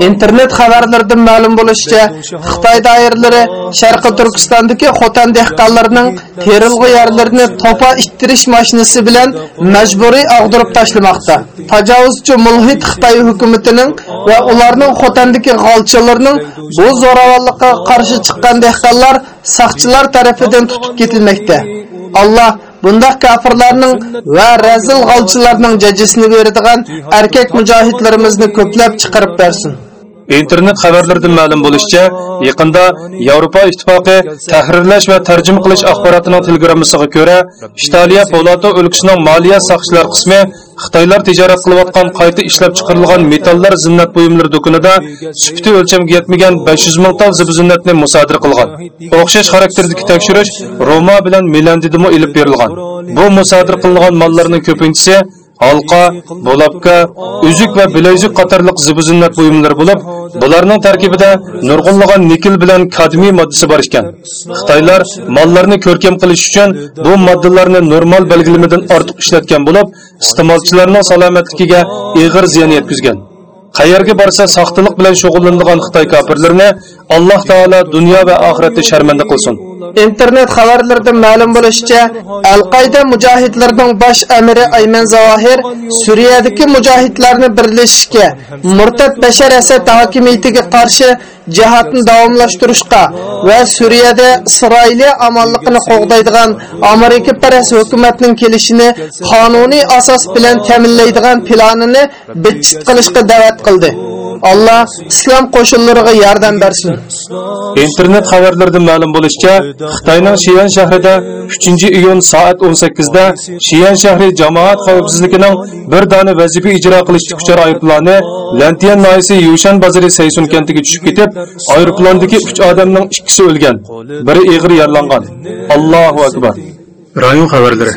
internet xabarlaridan ma'lum bo'lishicha xitoy doiralari sharqi turkistondagi xotan dehqonlarining terilg'i yerlarini topa ittirish mashinasi bilan majburiy ag'dirib tashlamoqda. Tajovuzchi mulhid xitoy hukumatining va ularning xotandagi g'olchilarining bu zo'ravonlikqa qarshi chiqqan dehqonlar saqchilar tarafidan tutib ketilmoqda. Alloh bundaq kafirlarning va razil g'olchilarning jajisini beradigan erkak mujohidlarimizni ko'plab chiqarib bersin. Internet xabarlaridan ma'lum bo'lishicha yaqinda yevropa ittifoqi tahrirlash va tarjima qilish axborotining telegrammasiga ko'ra italiya polato o'lkasining moliya soqchilar qismi xitoylar tijorat qilayotgan qayta ishlab chiqarilgan metallar zinnat buyumlari do'konida sufiti o'lchamga yetmagan 500 ming ton zinnatni musodara qilgan o'xshash xarakterdagi tekshirish roma bilan milandidimi ilib berilgan bu musodara qilingan mollarning ko'pinchisi halqa, bolapka, uzuk va bilayzuk qatorliq zibuzinnat buyumlari bo'lib, bularning tarkibida nurg'unlagan nikl bilan kadmiy moddasi bor ekan. Xitoylar mollarni ko'rkam qilish uchun bu moddalarni normal belgilamadan ortiq ishlatgan bo'lib, iste'molchilarning salomatligiga og'ir ziyon yetkazgan. qayerga borsa soxtalik bilan shug'ullanadigan xitoy kofirlarini alloh taolo dunyo va oxiratda sharmanda qilsin internet xabarlaridan ma'lum bo'lishicha al qayda mujohidlarning bosh amiri ayman zavohir suriyadagi mujohidlarni birlashishga murtad bashar asad hokimiyatiga qarshi jihatni davomlashtirishga va suriyada isroiliya amonligini qo'g'daydigan amerika paras hukumatning kelishini qonuniy asos bilan ta'minlaydigan planini bitchit qilishga da'vat qildi. Alloh islom qo'shinlariga yordam bersin. Internet xabarlaridan ma'lum bo'lishicha xitoyning shiyan shahrida 3 iyun soat 18 da shiyan shahri jamoat xavfsizligining bir dona vazifa ijro qilishga kuchar aeroplani Lantian noyisi yushan bozori saysun kentiga tushib ketib aeroplandagi 3 odamning ikkisi o'lgan. Biri og'ir yaralangan. Allohu akbar. Rayon xabarlari.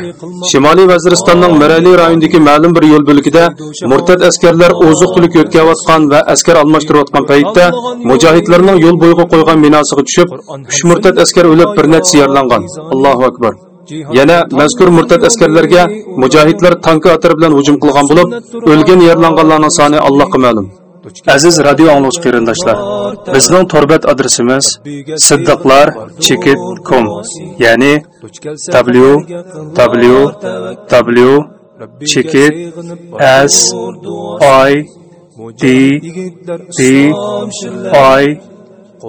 Shimoliy Vaziristonning Mirali rayonidagi ma'lum bir yo'l bo'lagida murtad askarlar oziq-tulik yo'tkayotgan va askar almashtirayotgan paytda mujohidlarning yo'l bo'yiga qo'ygan binosiga tushib, 3 murtad askar o'lib, bir necha yaralangan. Allohu akbar. Yana mazkur murtad askarlarga mujohidlar tanki atari bilan hujum qilgan bo'lib, o'lgan yaralanganlarning soni Allohga ma'lum. Aziz radio anglovchi qarindoshlar, bizning torbat adresimiz siddiqlar.com, ya'ni www chekit s i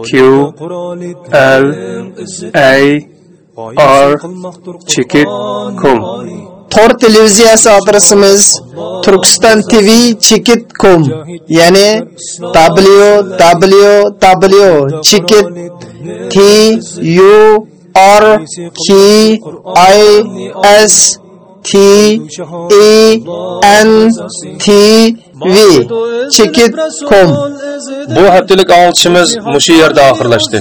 q l a r chekit.com Tor televiziyasi adresimiz Turkistan TV Chekit.com ya'ni www.chekit T U R K I S T E N T V Chekit.com Bu haftalik anglitishimiz mushu yerda oxirlashdi.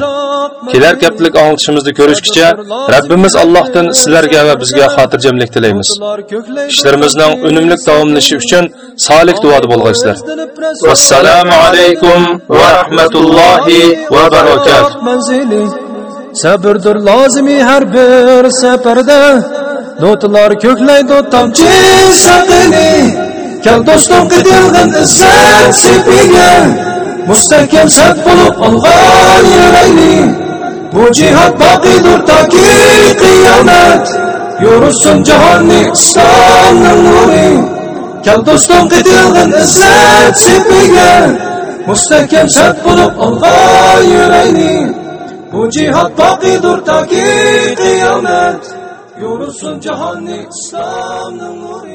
Kelar haftalik anglitishimizni ko'rishgacha Rabbimiz Allohdan sizlarga va bizga xotirjamlik tilaymiz. Ishlarimizning unumli davomlashi uchun solih duoda bo'lg'aysizlar. Assalomu alaykum va rahmatullohi va barakatuh. sabrdir lozimi har bir safarda notalar ko'klaydi tomchi saqini kel do'stim qidirg'in izzat sepiga mustahkam sat bo'lib olg'an yurayli bu jihad boqiydir toki qiyomat yo'rusin jahonni islomning nuri. Kel do'stim qidirg'in izzat sepiga mustahkam sat bo'lib olg'an yurayli Bu cihat baqidur ta ki kıyamet. Yorulsun cahani İslam'ın nuri. Mücahitliğe